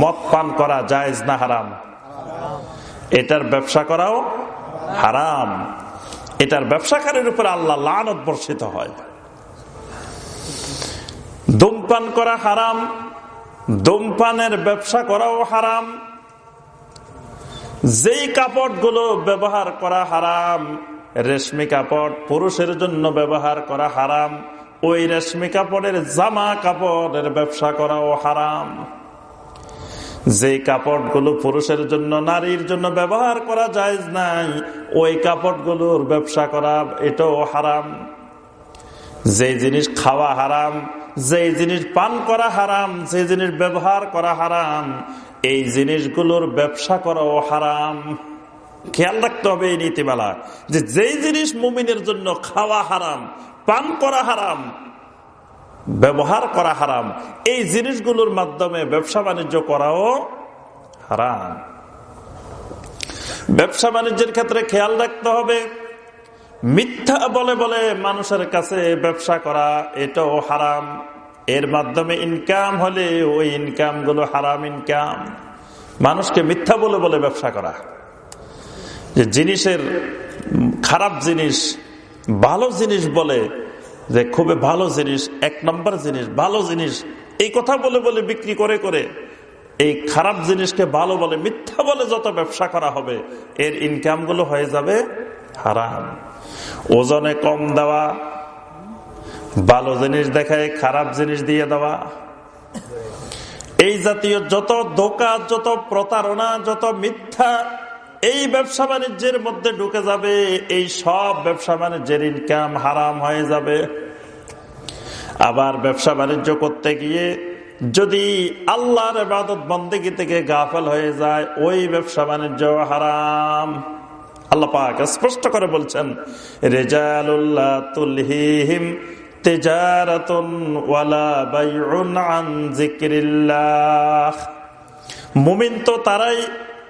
মদ পান করা জায়জ না হারাম? এটার ব্যবসা করাও হারাম। এটার ব্যবসাকারীর উপর আল্লাহ লানত বর্ষিত হয়। ধূমপান করা হারাম, ধূমপানের ব্যবসা করাও হারাম, যেই কাপড়গুলো ব্যবহার করা হারাম, রেশমি কাপড় পুরুষের জন্য ব্যবহার করা হারাম, ওই রেশমি কাপড়ের জামা কাপড়ের ব্যবসা করাও হারাম। যে কাপড়গুলো পুরুষের জন্য, নারীর জন্য ব্যবহার করা যায় নাই, ওই কাপড়গুলোর ব্যবসা করা, এটাও হারাম। যে জিনিস খাওয়া হারাম যে জিনিস পান করা হারাম যে জিনিস ব্যবহার করা হারাম, এই জিনিসগুলোর ব্যবসা করাও হারাম। খেয়াল রাখতে হবে এই নীতিমালা, যে যেই জিনিস মুমিনের জন্য খাওয়া হারাম, পান করা হারাম ব্যবহার করা হারাম। এই জিনিসগুলোর মাধ্যমে ব্যবসা বাণিজ্য করাও হারাম। ব্যবসা বাণিজ্যের ক্ষেত্রে খেয়াল রাখতে হবে। মিথ্যা বলে বলে মানুষের কাছে ব্যবসা করা, এটাও হারাম। এর মাধ্যমে ইনকাম হলে ওই ইনকামগুলো হারাম ইনকাম মানুষকে মিথ্যা বলে বলে ব্যবসা করা। যে জিনিসের খারাপ জিনিস, ভালো জিনিস বলে যে খুবই ভালো জিনিস, এক নম্বর জিনিস, ভালো জিনিস, এই কথা বলে বলে বিক্রি করে করে এই খারাপ জিনিসকে ভালো বলে, মিথ্যা বলে যত ব্যবসা করা হবে, এর ইনকামগুলো হয়ে যাবে হারাম। ওজনে কম দেওয়া, ভালো জিনিস দেখায়, খারাপ জিনিস দিয়ে দেওয়া। এই জাতীয় যত দোকা যত প্রতারণা, যত মিথ্যা এই ব্যবসা বাণিজ্যের মধ্যে ঢুকে যাবে, এই সব ব্যবসা বাণিজ্যের ইনকাম হারাম হয়ে যাবে। আবার ব্যবসা বাণিজ্য করতে গিয়ে যদি আল্লাহর এবাদত বন্দেগী থেকে গাফল হয়ে যায়, ওই ব্যবসা বাণিজ্য হারাম। আল্লাহ পাক স্পষ্ট করে বলছেন রেজালুল্লাহ তুলহিহিম মুমিন তো তারাই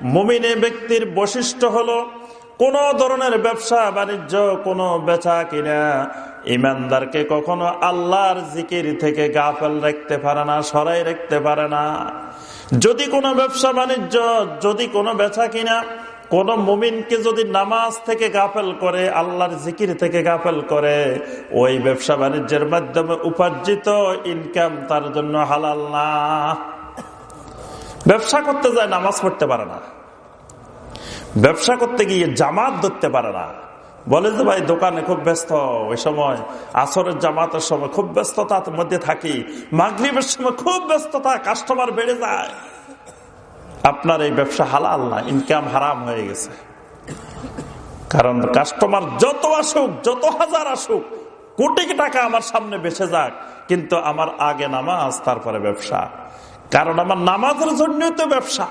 মুমিনে ব্যক্তির বৈশিষ্ট্য হলো, কোন ধরনের ব্যবসা বাণিজ্য কোনো বেচা কিনা, ইমানদারকে কখনো আল্লাহর জিকির থেকে গাফেল রাখতে পারে না, সরাই রাখতে পারে না। যদি কোনো ব্যবসা বাণিজ্য, যদি কোনো বেচা কিনা, কোন মুমিনকে যদি নামাজ থেকে গাফেল করে, আল্লাহর জিকির থেকে গাফেল করে, ওই ব্যবসা বাণিজ্যের মাধ্যমে উপার্জিত ইনকাম তার জন্য হালাল না। ব্যবসা করতে যায়, নামাজ পড়তে পারে না। ব্যবসা করতে গিয়ে জামাত ধরতে পারে না। বলে যে, ভাই, দোকানে খুব ব্যস্ত। ওই সময় আসরের জামাতের সময় খুব ব্যস্ততার মধ্যে থাকি। মাগরীবের সময় খুব ব্যস্ততা কাস্টমার বেড়ে যায়। আপনার এই ব্যবসা হালাল না ইনকাম হারাম হয়ে গেছে। কারণ কাস্টমার যত আসুক, যত হাজার আসুক, কোটি টাকা আমার সামনে বেঁচে যাক। কিন্তু আমার আগে নামাজ, তারপরে ব্যবসা। কারণ আমার নামাজের জন্য তো ব্যবসা।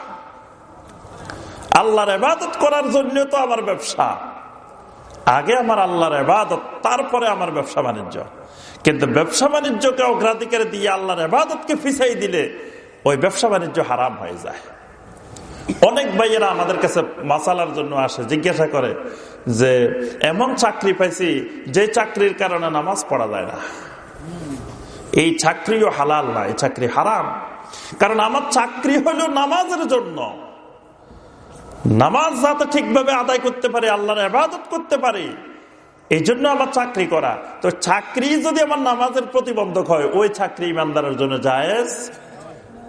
আল্লাহর এবাদত করার জন্য তো আমার ব্যবসা। আগে আমার আল্লাহর এবাদত তারপরে আমার ব্যবসা বাণিজ্য। কিন্তু ব্যবসা বাণিজ্যকে অগ্রাধিকার দিয়ে আল্লাহর এবাদতকে ফিসাই দিলে ওই ব্যবসা বাণিজ্য হারাম হয়ে যায়। অনেক ভাইয়েরা আমাদের কাছে মাসালার জন্য আসে, জিজ্ঞাসা করে যে, এমন চাকরি পাইছি যে চাকরির কারণে নামাজ পড়া যায় না। এই চাকরিও হালাল না, এই চাকরি হারাম। কারণ আমার চাকরি হলো নামাজের জন্য। নামাজ যাতে ঠিকভাবে আদায় করতে পারে, আল্লাহর আবাদত করতে পারে, এই জন্য আমার চাকরি করা। তো চাকরি যদি আমার নামাজের প্রতিবন্ধক হয়, ওই চাকরি ইমানদারের জন্য জায়েজ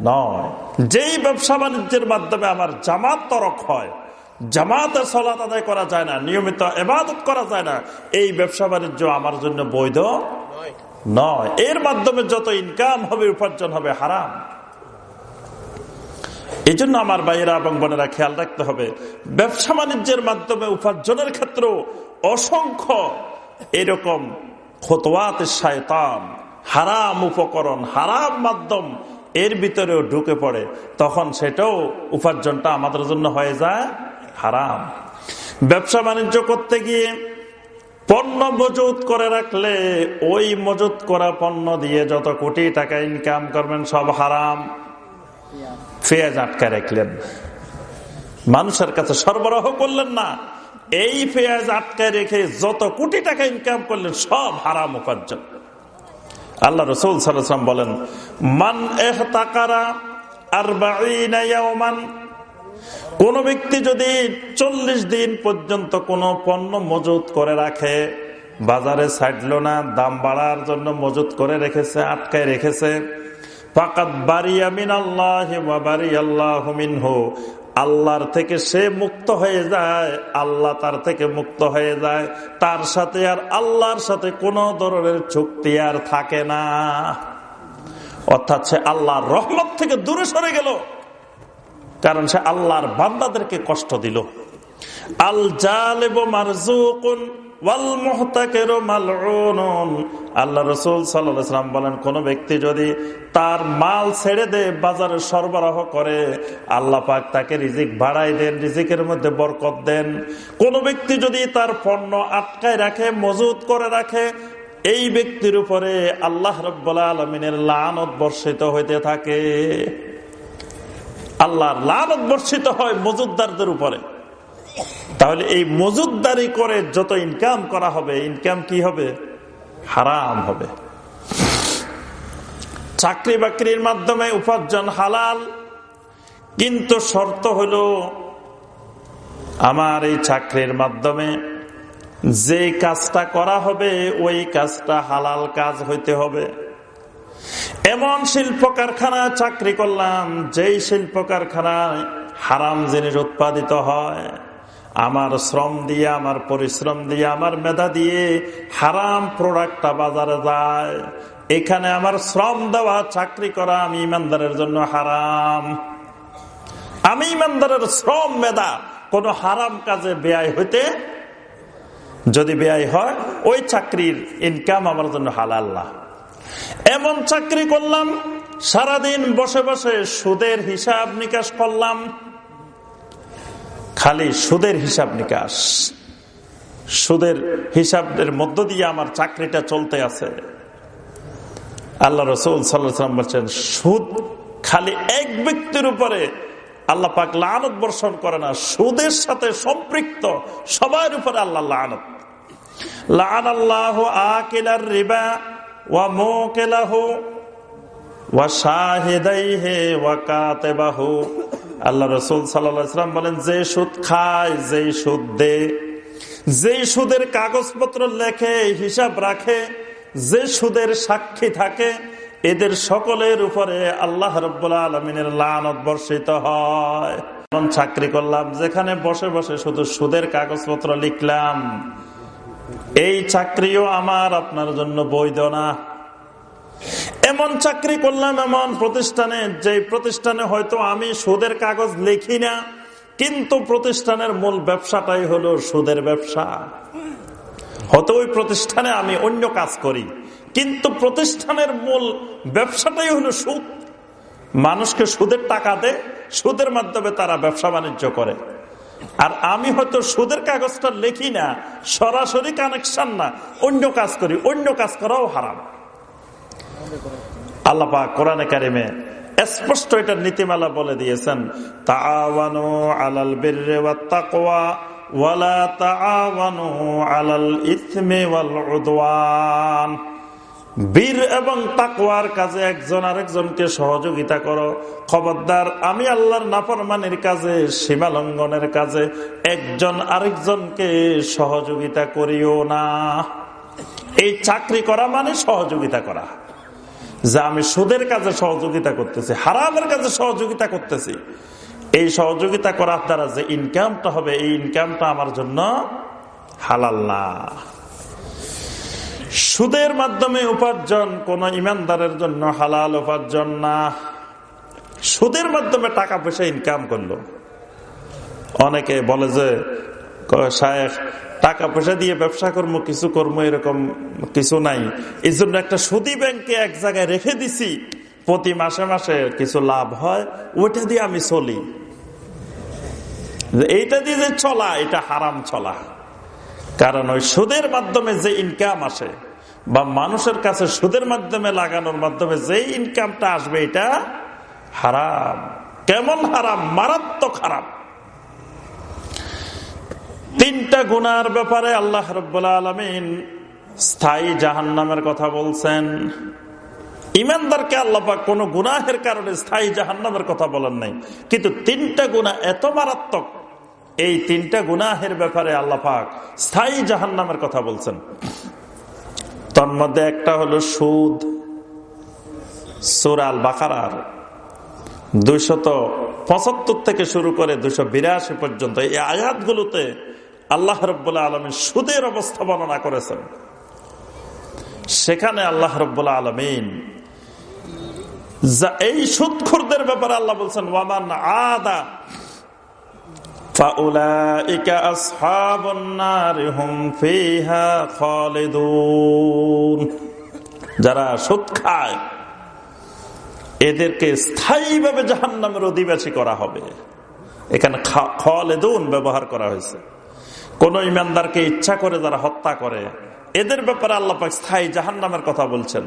নয়। যেই ব্যবসা বাণিজ্যের মাধ্যমে আমার জামাত তরক হয় জামাতের সলাত আদায় করা যায় না, নিয়মিত এবাদত করা যায় না, এই ব্যবসা বাণিজ্য আমার জন্য বৈধ নয়। এর মাধ্যমে যত ইনকাম হবে, উপার্জন হবে, হারাম। এই জন্য আমার ভাইয়েরা এবং বোনেরা খেয়াল রাখতে হবে। ব্যবসা বাণিজ্যের মাধ্যমে উপার্জনের ক্ষেত্র অসংখ্য এরকম খতোয়াত শায়তান, হারাম উপকরণ, হারাম মাধ্যম এর ভিতরেও ঢুকে পড়ে। তখন সেটাও উপার্জনটা আমাদের জন্য হয়ে যায় হারাম। ব্যবসা বাণিজ্য করতে গিয়ে পণ্য মজুত করে রাখলে ওই মজুত করা পণ্য দিয়ে যত কোটি টাকা ইনকাম করবেন সব হারাম। পেঁয়াজ আটকা রাখলেন। মানুষের কাছে সরবরাহ করলেন না। এই ফেয়াজ আটকায় রেখে যত কোটি টাকা ইনকাম করলেন, সব হারাম উপার্জন। আল্লাহ রসুল সাল্লাম বলেন, মান এহ তাকারা আর কোন ব্যক্তি যদি চল্লিশ দিন পর্যন্ত কোন পণ্য মজুত করে রাখে, বাজারে ছাড়লো না, দাম বাড়ার জন্য মজুত করে রেখেছে, আটকায় রেখেছে ফাকাত আল্লাহ আল্লাহ আল্লাহর থেকে সে মুক্ত হয়ে যায়, আল্লাহ তার থেকে মুক্ত হয়ে যায়। তার সাথে আর আল্লাহর সাথে কোন ধরনের চুক্তি আর থাকে না। অর্থাৎ সে আল্লাহর রহমত থেকে দূরে সরে গেল। কারণ সে আল্লাহর বান্দাদেরকে কষ্ট দিল। আল জালেব মারজুকুন আল্লাহ রসুল সাল্লাম বলেন, কোন ব্যক্তি যদি তার মাল ছেড়ে দে, বাজারে সরবরাহ করে, আল্লাহ পাক তাকে রিজিক বাড়াই দেন, রিজিকের মধ্যে বরকত দেন। কোন ব্যক্তি যদি তার পণ্য আটকায় রাখে, মজুত করে রাখে, এই ব্যক্তির উপরে আল্লাহ রব্বুল্লা আলমিনের লানত বর্ষিত হইতে থাকে। আল্লাহর লানত বর্ষিত হয় মজুদদারদের উপরে। তাহলে এই মজুদদারি করে যত ইনকাম করা হবে, ইনকাম কি হবে? হারাম হবে। চাকরি বাকরির মাধ্যমে উপার্জন হালাল, কিন্তু শর্ত হল আমার এই চাকরির মাধ্যমে যে কাজটা করা হবে, ওই কাজটা হালাল কাজ হইতে হবে। এমন শিল্প কারখানা চাকরি করলাম, যেই শিল্প কারখানায় হারাম জিনিস উৎপাদিত হয়। আমার শ্রম দিয়ে, আমার পরিশ্রম দিয়ে, আমার মেধা দিয়ে হারাম প্রোডাক্টটা বাজারে যায়। এখানে আমার শ্রম দেওয়া, চাকরি করা আমি ইমানদারের জন্য হারাম। আমি ইমানদারের শ্রম, মেধা কোন হারাম কাজে ব্যয় হইতে যদি ব্যয় হয়, ওই চাকরির ইনকাম আমার জন্য হালাল্লাহ এমন চাকরি করলাম, সারাদিন বসে বসে সুদের হিসাব নিকাশ করলাম। খালি সুদের হিসাব নিকাশ। সুদের হিসাবের মধ্য দিয়ে আমার চাকরিটা চলতে আছে। আল্লাহ রসুল সাল্লাম বলছেন, সুদ খালি এক ব্যক্তির উপরে আল্লাহ পাক লানত বর্ষণ করে না, সুদের সাথে সম্পৃক্ত সবার উপরে আল্লাহ লানত। লান আল্লাহ রিবা ওয়া আল্লাহ রসুল সাল্লাম বলেন, যে সুদ খায়, যে সুদ দে। যে সুদের কাগজপত্র লেখে, হিসাব রাখে, যে সুদের সাক্ষী থাকে, এদের সকলের উপরে আল্লাহ রব্বুল্লা আলমিনের লানত বর্ষিত হয়। চাকরি করলাম, যেখানে বসে বসে শুধু সুদের কাগজপত্র লিখলাম, এই চাকরিও আমার, আপনার জন্য বৈধ না। এমন চাকরি করলাম, এমন প্রতিষ্ঠানে, যে প্রতিষ্ঠানে হয়তো আমি সুদের কাগজ লিখি না, কিন্তু প্রতিষ্ঠানের মূল ব্যবসাটাই হলো সুদের ব্যবসা। হয়তো ওই প্রতিষ্ঠানে আমি অন্য কাজ করি, কিন্তু প্রতিষ্ঠানের মূল ব্যবসাটাই হলো সুদ। মানুষকে সুদের টাকা দেয়, সুদের মাধ্যমে তারা ব্যবসা বাণিজ্য করে। আর আমি হয়তো সুদের কাগজটা লেখি না, সরাসরি কানেকশন না, অন্য কাজ করি, অন্য কাজ করাও হারাম। আল্লাপা কোরআনে কারিমে স্পষ্ট এটার নীতিমালা বলে দিয়েছেন তাওয়ানো আলাল বীর্রে তাকওয়া ওয়ালা তাওয়ানো আলাল ইসমে ওয়াল উদওয়ান। বীর এবং তাকওয়ার কাজে একজন আরেকজনকে সহযোগিতা করো। খবরদার, আমি আল্লাহর নাফরমানির কাজে সীমা লঙ্ঘনের কাজে একজন আরেকজনকে সহযোগিতা করিও না। এই চাকরি করা মানে সহযোগিতা করা। যা আমি সুদের কাজে সহযোগিতা করতেছি, হারামের কাজে সহযোগিতা করতেছি, এই সহযোগিতা করার দ্বারা যে ইনকামটা হবে, এই ইনকামটা আমার জন্য হালাল না। সুদের মাধ্যমে উপার্জন কোন ইমানদারের জন্য হালাল উপার্জন না। সুদের মাধ্যমে টাকা পয়সা ইনকাম করল। অনেকে বলে যে শায়েখ টাকা পয়সা দিয়ে ব্যবসা কর্ম কিছু কর্ম এরকম কিছু নাই। এই জন্য একটা সুদী ব্যাংকে এক জায়গায় রেখে দিছি, প্রতি মাসে মাসে কিছু লাভ হয়, ওইটা দিয়ে আমি চলি। এইটা দিয়ে যে চলা, এটা হারাম চলা। কারণ ওই সুদের মাধ্যমে যে ইনকাম আসে, বা মানুষের কাছে সুদের মাধ্যমে লাগানোর মাধ্যমে যে ইনকামটা আসবে, এটা হারাম। কেমন হারাম? মারাত্মক হারাম। তিনটা গুনার ব্যাপারে আল্লাহ রব্বুল্লা আলমিন স্থায়ী জাহান নামের কথা বলছেন। ইমানদারকে আল্লাপা কোন গুনাহের কারণে স্থায়ী জাহান নামের কথা বলেন নাই। কিন্তু তিনটা গুণা এত মারাত্মক, এই তিনটা গুনাহের ব্যাপারে আল্লাপাক স্থায়ী জাহান নামের কথা বলছেন। তোর মধ্যে একটা হলো সুদ সুরাল বাকারার দুইশত পঁচাত্তর থেকে শুরু করে দুশো বিরাশি পর্যন্ত এই আয়াতগুলোতে আল্লাহ রব্বুল্লাহ আলমিন সুদের অবস্থা বর্ণনা করেছেন। সেখানে আল্লাহ রব্বুল্লাহ আলমিন এই সুদখুরদের ব্যাপারে আল্লাহ বলছেন, ওয়ামান আদা যারা সুদ খায়, এদেরকে স্থায়ীভাবে জাহান নামের অধিবাসী করা হবে। এখানে খালেদুন ব্যবহার করা হয়েছে। কোন ইমানদারকে ইচ্ছা করে যারা হত্যা করে, এদের ব্যাপারে আল্লাপাক স্থায়ী জাহান নামের কথা বলছেন।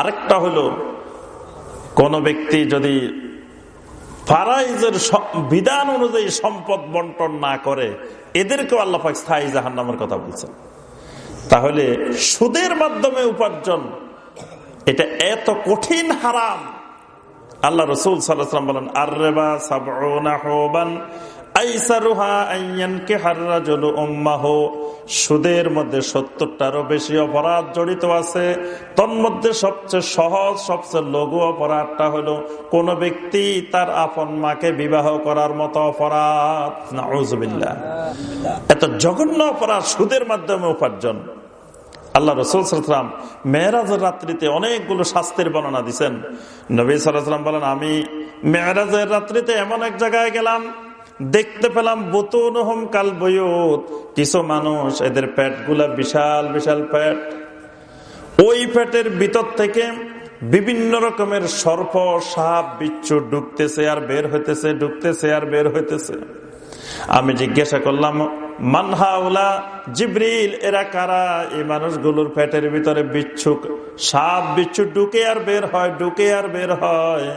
আরেকটা হলো, কোন ব্যক্তি যদি ফারাইজের বিধান অনুযায়ী সম্পদ বন্টন না করে, এদেরকেও আল্লাপাক স্থায়ী জাহান নামের কথা বলছেন। তাহলে সুদের মাধ্যমে উপার্জন, এটা এত কঠিন হারাম। আল্লাহ রসুল সাল্লাম বলেন আর রেবা সাবান সুদের মধ্যে সত্তরটারও বেশি অপরাধ জড়িত আছে। তন্মধ্যে সবচেয়ে সহজ, সবচেয়ে লঘু অপরাধটা হলো কোন ব্যক্তি তার আপন মাকে বিবাহ করার মতো অপরাধ। এত জঘন্য অপরাধ সুদের মাধ্যমে উপার্জন। আল্লাহ রসুল সালাম মেহরাজের রাত্রিতে অনেকগুলো শাস্তির বর্ণনা দিচ্ছেন নবী সালাম বলেন, আমি মেহরাজের রাত্রিতে এমন এক জায়গায় গেলাম দেখতে পেলাম বোতন হোম কাল বয়ত। কিছু মানুষ এদের পেট বিশাল বিশাল পেট। ওই পেটের ভিতর থেকে বিভিন্ন রকমের সর্প, সাপ, বিচ্ছু ঢুকতেছে আর বের হইতেছে ঢুকতেছে আর বের হইতেছে। আমি জিজ্ঞাসা করলাম মানহাউলা জিব্রিল, এরা কারা? এই মানুষগুলোর পেটের ভিতরে বিচ্ছুক সাপ, বিচ্ছু ঢুকে আর বের হয় ঢুকে আর বের হয়।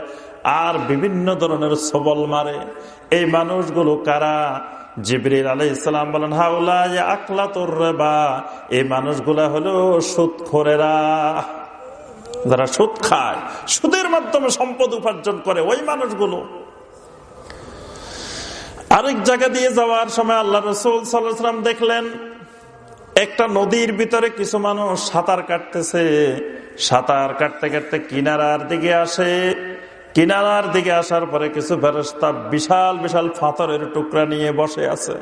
আর বিভিন্ন ধরনের সবল মারে। এই মানুষগুলো কারা? জিবরিল আলাই ইসলাম বলেন হাউলা আকলা তোর বা এই মানুষগুলা হলো সুদ খোরেরা যারা সুদ খায়, সুদের মাধ্যমে সম্পদ উপার্জন করে ওই মানুষগুলো। আরেক জায়গা দিয়ে যাওয়ার সময় আল্লাহ রসুল সাল্লাম দেখলেন, একটা নদীর ভিতরে কিছু মানুষ সাঁতার কাটতেছে। সাঁতার কাটতে কাটতে কিনারার দিকে আসে। কিনারার দিকে আসার পরে কিছু ফেরস্তা বিশাল বিশাল ফাতরের টুকরা নিয়ে বসে আছে।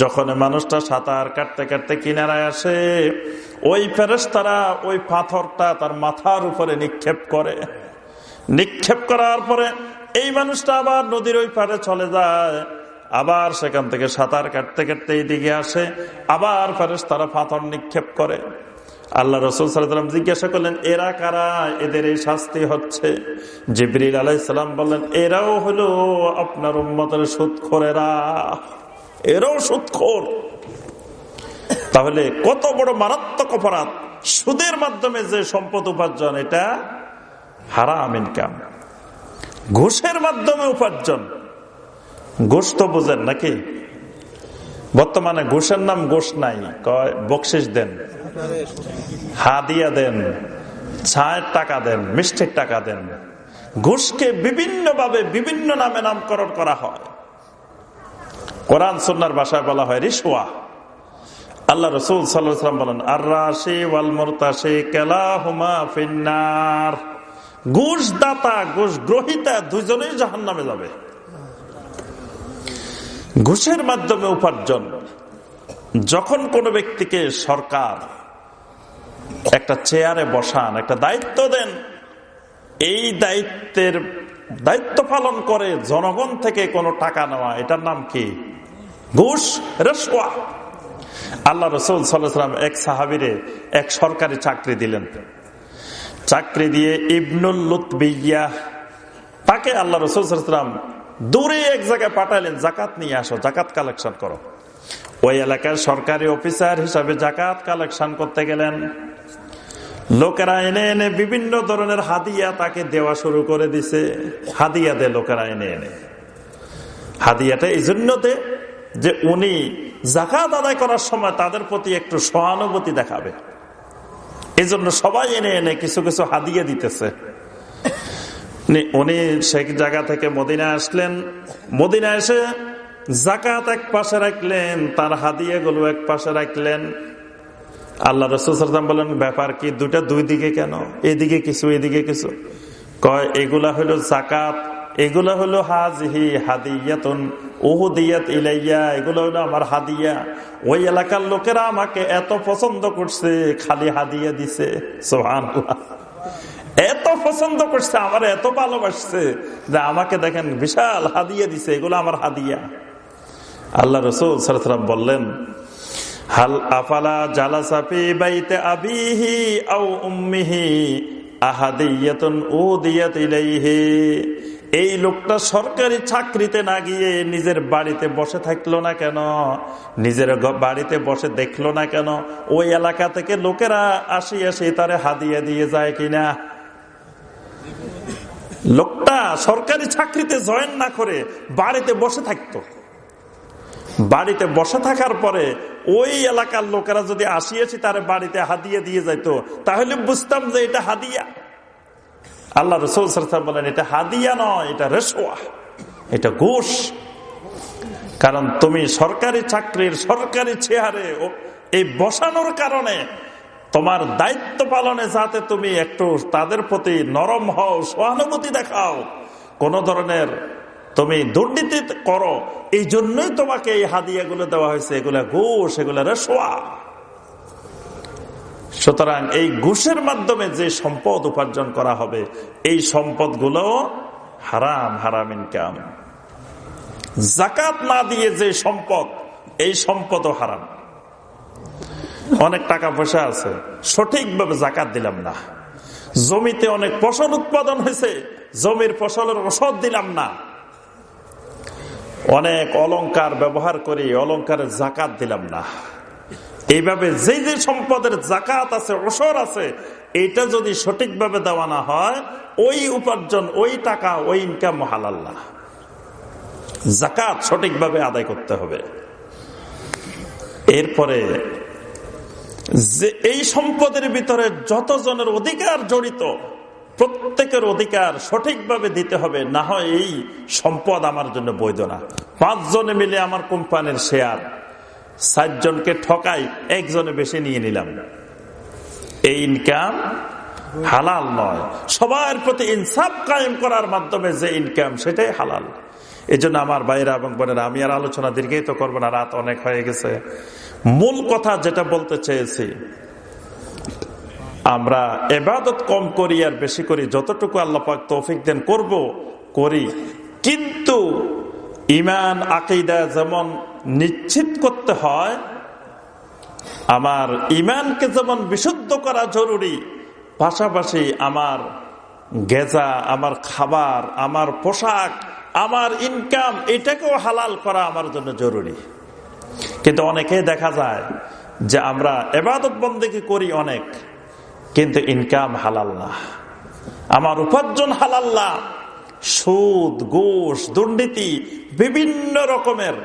যখন মানুষটা সাঁতার কাটতে কাটতে কিনারায় আসে, ওই ফেরেস তারা ওই পাথরটা তার মাথার উপরে নিক্ষেপ করে। নিক্ষেপ করার পরে এই মানুষটা আবার নদীর ওই পারে চলে যায়। আবার সেখান থেকে সাঁতার কাটতে কাটতে এই দিকে আসে, আবার ফেরেস তারা পাথর নিক্ষেপ করে। আল্লাহ রসুল সাল্লাম জিজ্ঞাসা করলেন, এরা কারা? এদের এই শাস্তি হচ্ছে? জিবরিল আলাইসালাম বললেন, এরাও হলো আপনার উম্মতের সুৎখোরেরা। এরাও সুৎখোর। তাহলে কত বড় মারাত্মক অপরাধ। সুদের মাধ্যমে যে সম্পদ উপার্জন, এটা হারাম ইনকাম। ঘুষের মাধ্যমে উপার্জন। ঘুষ তো বুঝেন নাকি? বর্তমানে ঘুষের নাম ঘুষ নাই। কয় বকশিস দেন। হাদিয়া দেন ছায়ের টাকা দেন, মিষ্টির টাকা দেন। ঘুষকে বিভিন্ন ভাবে বিভিন্ন নামে নামকরণ করা হয়। কোরআন সন্ন্যার ভাষায় বলা হয় রিসুয়া আল্লাহ রসুল সাল্লাম বলেন আর ঘুষ দাতা ঘুষ গ্রহিতা দুজনেই জাহান নামে যাবে। ঘুষের মাধ্যমে উপার্জন। যখন কোন ব্যক্তিকে সরকার একটা চেয়ারে বসান, একটা দায়িত্ব দেন। এই দায়িত্বের দায়িত্ব পালন করে জনগণ থেকে কোনো টাকা নেওয়া, এটার নাম কি? ঘুষ রেশোয়া আল্লাহ রসুল সাল্লাম এক সাহাবিরে এক সরকারি চাকরি দিলেন। চাকরি দিয়ে ইবনুল লুৎবিয়া তাকে আল্লাহ রসুল সাল্লাম দূরে এক জায়গায় পাঠালেন, জাকাত নিয়ে আসো, জাকাত কালেকশন করো। ওই এলাকার সরকারি অফিসার হিসাবে জাকাত কালেকশন করতে গেলেন। লোকেরা এনে এনে বিভিন্ন ধরনের হাদিয়া তাকে দেওয়া শুরু করে দিছে। হাদিয়া দে লোকেরা এনে এনে। হাদিয়াটা এই জন্য দে যে উনি জাকাত আদায় করার সময় তাদের প্রতি একটু সহানুভূতি দেখাবে। এই জন্য সবাই এনে এনে কিছু কিছু হাদিয়া দিতেছে। উনি সেই জায়গা থেকে মদিনা আসলেন। মদিনা এসে জাকাত এক পাশে রাখলেন, তার হাদিয়া গুলো এক পাশে রাখলেন। আল্লাহ রসুল রসুলাম বলেন, ব্যাপার কি দুটা দুই দিকে কেন? এদিকে কিছু এদিকে কিছু। কয়, এগুলা হলো জাকাত এগুলো হলো হাজহি হাদিয়াতুন ওহুদিয়াত ইলাইয়া, এগুলো হলো আমার হাদিয়া। ওই এলাকার লোকেরা আমাকে এত পছন্দ করছে, খালি হাদিয়া দিছে। সোহান এত পছন্দ করছে, আমার এত ভালোবাসছে যে আমাকে দেখেন বিশাল হাদিয়া দিছে, এগুলো আমার হাদিয়া। আল্লাহ রসুল সালাম বললেন হাল আফালা জালাসাফি বাইতে আবিহি আউ উম্মিহি আহাদিয়াতুন উদিয়াত ইলাইহি। এই লোকটা সরকারি চাকরিতে না গিয়ে নিজের বাড়িতে বসে থাকল না কেন? নিজের বাড়িতে বসে দেখল না কেন? ওই এলাকা থেকে লোকেরা আসি আসি তারে হাদিয়া দিয়ে যায় কিনা? লোকটা সরকারি চাকরিতে জয়েন না করে বাড়িতে বসে থাকতো। বাড়িতে বসে থাকার পরে ওই এলাকার লোকেরা যদি আসিয়েছি তার বাড়িতে হাদিয়া দিয়ে যাইতো, তাহলে বুঝতাম যে এটা হাদিয়া। আল্লাহ রসুল বলেন, এটা হাদিয়া নয়, এটা রেশোয়া এটা ঘুষ কারণ তুমি সরকারি চাকরির সরকারি চেহারে এই বসানোর কারণে তোমার দায়িত্ব পালনে যাতে তুমি একটু তাদের প্রতি নরম হও, সহানুভূতি দেখাও। কোন ধরনের তুমি দুর্নীতি করো এই জন্যই তোমাকে এই হাদিয়াগুলো দেওয়া হয়েছে, এগুলা ঘুষ এগুলা রেশোয়া সুতরাং এই ঘুষের মাধ্যমে যে সম্পদ উপার্জন করা হবে, এই সম্পদগুলো হারাম হারাম ইনকাম। জাকাত না দিয়ে যে সম্পদ, এই সম্পদও হারাম। অনেক টাকা পয়সা আছে, সঠিকভাবে জাকাত দিলাম না। জমিতে অনেক ফসল উৎপাদন হয়েছে, জমির ফসলের ওষুধ দিলাম না। অনেক অলংকার ব্যবহার করি অলংকারের জাকাত দিলাম না। এইভাবে যে যে সম্পদের জাকাত আছে, ওসর আছে, এটা যদি সঠিকভাবে দেওয়া না হয়, ওই উপার্জন, ওই টাকা, ওই ইনকাম হালাল্লাহ জাকাত সঠিকভাবে আদায় করতে হবে। এরপরে, যে এই সম্পদের ভিতরে যতজনের অধিকার জড়িত প্রত্যেকের অধিকার সঠিকভাবে দিতে হবে, না হয় এই সম্পদ আমার জন্য বৈধ না। পাঁচজনে মিলে আমার কোম্পানির শেয়ার, সাতজনকে ঠকাই, একজনে বেশি নিয়ে নিলাম। এই ইনকাম হালাল নয়। সবার প্রতি ইনসাফ কায়েম করার মাধ্যমে যে ইনকাম সেটাই হালাল। এই আমার বাইরা এবং বোনেরা, আমি আর আলোচনা দীর্ঘায়িত করব না, রাত অনেক হয়ে গেছে। মূল কথা যেটা বলতে চেয়েছি আমরা এবাদত কম করি আর বেশি করি, যতটুকু আল্লাপাক তৌফিক দেন করব, করি। কিন্তু ইমান আকিদা যেমন নিশ্চিত করতে হয়, আমার ইমানকে যেমন বিশুদ্ধ করা জরুরি, পাশাপাশি আমার গেজা, আমার খাবার, আমার পোশাক, আমার ইনকাম এটাকেও হালাল করা আমার জন্য জরুরি। কিন্তু অনেকে দেখা যায় যে আমরা এবাদত বন্দেকে করি অনেক কিন্তু ইনকাম হালাল না আমার উপার্জন হালাল না সুদ ঘুষ দুর্নীতি বিভিন্ন রকমের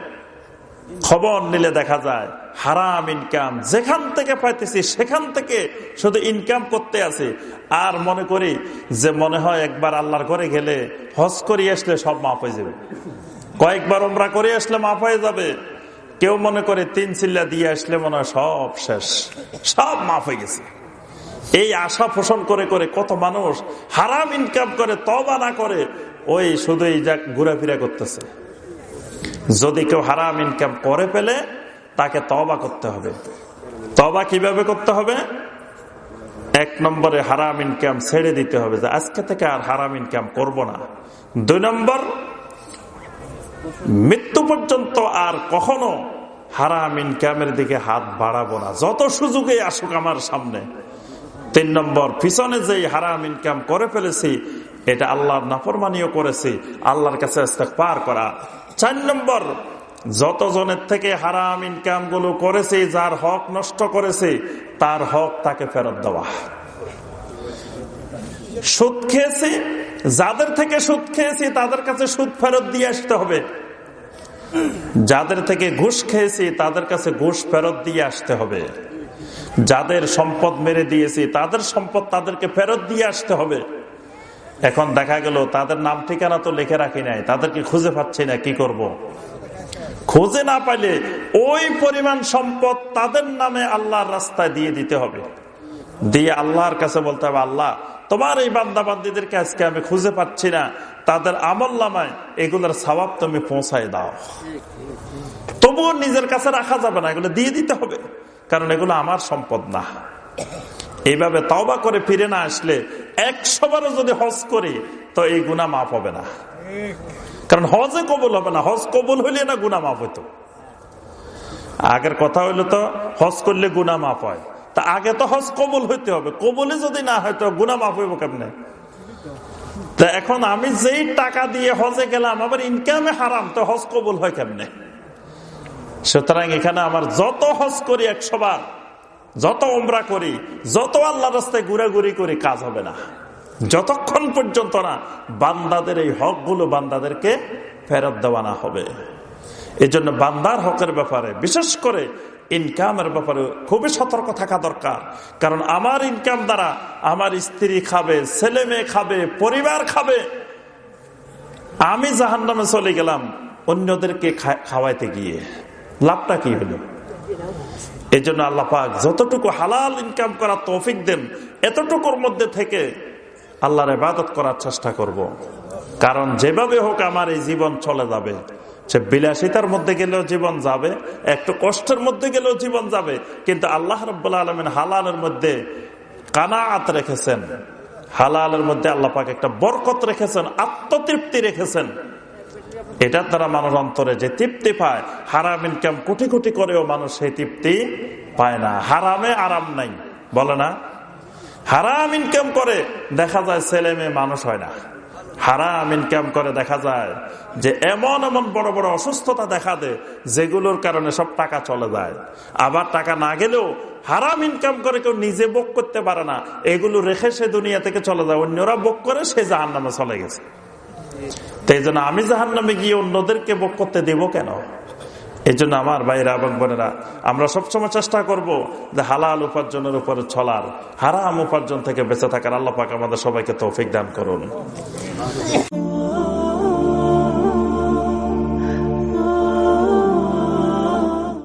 খবর নিলে দেখা যায়, হারাম ইনকাম। যেখান থেকে পাইতেছি সেখান থেকে শুধু ইনকাম করতে আছে। আর মনে করি যে মনে হয় একবার আল্লাহর ঘরে গেলে হজ করিয়ে আসলে সব মাফ হয়ে যাবে। কয়েকবার ওমরা করে আসলে মাফ হয়ে যাবে। কেউ মনে করে তিন চিল্লা দিয়ে আসলে মনে হয় সব শেষ। সব মাফ হয়ে গেছে। এই আশা পোষণ করে করে কত মানুষ হারাম ইনকাম করে তবা না করে, ওই শুধু এই যা ঘুরাফিরা করতেছে। যদি কেউ হারাম ইনকাম করে ফেলে, তাকে তবা করতে হবে। তবা কীভাবে করতে হবে? এক নম্বরে হারাম ইনকাম ছেড়ে দিতে হবে যে আজকে থেকে আর হারাম ইনকাম করব না। দুই নম্বর, মৃত্যু পর্যন্ত আর কখনো হারাম ইনকামের দিকে হাত বাড়াবো না। যত সুযোগে আসুক আমার সামনে তিন নম্বর, পিছনে যেই হারাম ইনকাম করে ফেলেছি, এটা আল্লাহর নাফরমানিও করেছি, আল্লাহর কাছে পার করা। চার নম্বর, যতজনের থেকে হারাম ইনকামগুলো করেছে, যার হক নষ্ট করেছে, তার হক তাকে ফেরত দেওয়া। সুদ খেয়েছি, যাদের থেকে সুদ খেয়েছি, তাদের কাছে সুদ ফেরত দিয়ে আসতে হবে। যাদের থেকে ঘুষ খেয়েছি, তাদের কাছে ঘুষ ফেরত দিয়ে আসতে হবে। যাদের সম্পদ মেরে দিয়েছি, তাদের সম্পদ তাদেরকে ফেরত দিয়ে আসতে হবে। এখন দেখা গেল, তাদের নাম ঠিকানা তো লিখে রাখি নাই, তাদেরকে খুঁজে পাচ্ছি না, কি করব। খুঁজে না পাইলে ওই পরিমাণ সম্পদ তাদের নামে আল্লাহর রাস্তায় দিয়ে দিতে হবে। দিয়ে আল্লাহর কাছে বলতে হবে, আল্লাহ, তোমার এই বান্দাবান্দিদেরকে আজকে আমি খুঁজে পাচ্ছি না। তাদের আমল নামায় এগুলোর স্বভাব তুমি পৌঁছায় দাও। তবুও নিজের কাছে রাখা যাবে না, এগুলো দিয়ে দিতে হবে। কারণ এগুলো আমার সম্পদ না। এইভাবে তাওবা করে ফিরে না আসলে একশো বারও যদি হজ করি, তো এই গুণা মাফ হবে না। কারণ হজে কবুল হবে না। হজ কবুল হইলে না গুণা মাফ হইতো। আগের কথা হইল তো, হজ করলে গুণা মাফ হয়। তা আগে তো হজ কবুল হইতে হবে। কবুলে যদি না হয়, তো গুণা মাফ হইব কেমনে? তা এখন আমি যেই টাকা দিয়ে হজে গেলাম আবার ইনকামে হারাম, তো হজ কবুল হয় কেমনে? সুতরাং এখানে আমার যত হজ করি একশো বার, যত ওমরা করি, যত আল্লাহ রাস্তায় ঘুরাঘুরি করি, কাজ হবে না। যতক্ষণ পর্যন্ত না বান্দাদের এই হকগুলো বান্দাদেরকে ফেরত দেওয়া না হবে। এই জন্য বান্দার হকের ব্যাপারে, বিশেষ করে ইনকামের ব্যাপারে খুবই সতর্ক থাকা দরকার। কারণ আমার ইনকাম দ্বারা আমার স্ত্রী খাবে, ছেলে মেয়ে খাবে, পরিবার খাবে। আমি জাহান নামে চলে গেলাম অন্যদেরকে খাওয়াইতে গিয়ে। লাভটা কি হলো? এই জন্য আল্লাহ পাক যতটুকু হালাল ইনকাম করার তৌফিক দেন, এতটুকুর মধ্যে থেকে আল্লাহর ইবাদত করার চেষ্টা করব। কারণ যেভাবে হোক আমার এই জীবন চলে যাবে। সে বিলাসিতার মধ্যে গেলেও জীবন যাবে, একটু কষ্টের মধ্যে গেলেও জীবন যাবে, কিন্তু আল্লাহ রব্বুল্লা আলমিন হালালের মধ্যে কানাআত রেখেছেন। হালালের মধ্যে আল্লাহ পাক একটা বরকত রেখেছেন, আত্মতৃপ্তি রেখেছেন। এটার দ্বারা মানুষ অন্তরে যে তৃপ্তি পায় হারাম ইনকাম কোটি কোটি করেও মানুষ সেই তৃপ্তি পায় না। হারামে আরাম নাই, বলে না? হারাম ইনকাম করে, দেখা যায় ছেলে মেয়ে মানুষ হয় না। হারাম ইনকাম করে, দেখা যায় যে এমন এমন বড় বড় অসুস্থতা দেখা দেয়, যেগুলোর কারণে সব টাকা চলে যায়। আবার টাকা না গেলেও হারাম ইনকাম করে কেউ নিজে বোক করতে পারে না। এগুলো রেখে সে দুনিয়া থেকে চলে যায়। অন্যরা বোক করে সে জাহান নামে চলে গেছে। তাই জন্য আমি জাহান নামে গিয়ে অন্যদেরকে বোক করতে দেব কেন? এই জন্য আমার ভাইরা এবং বোনেরা, আমরা সবসময় চেষ্টা করব যে হালাল উপার্জনের উপরে ছলার হারাম উপার্জন থেকে বেঁচে থাকার। আল্লাহ পাক আমাদের সবাইকে তৌফিক দান করুন।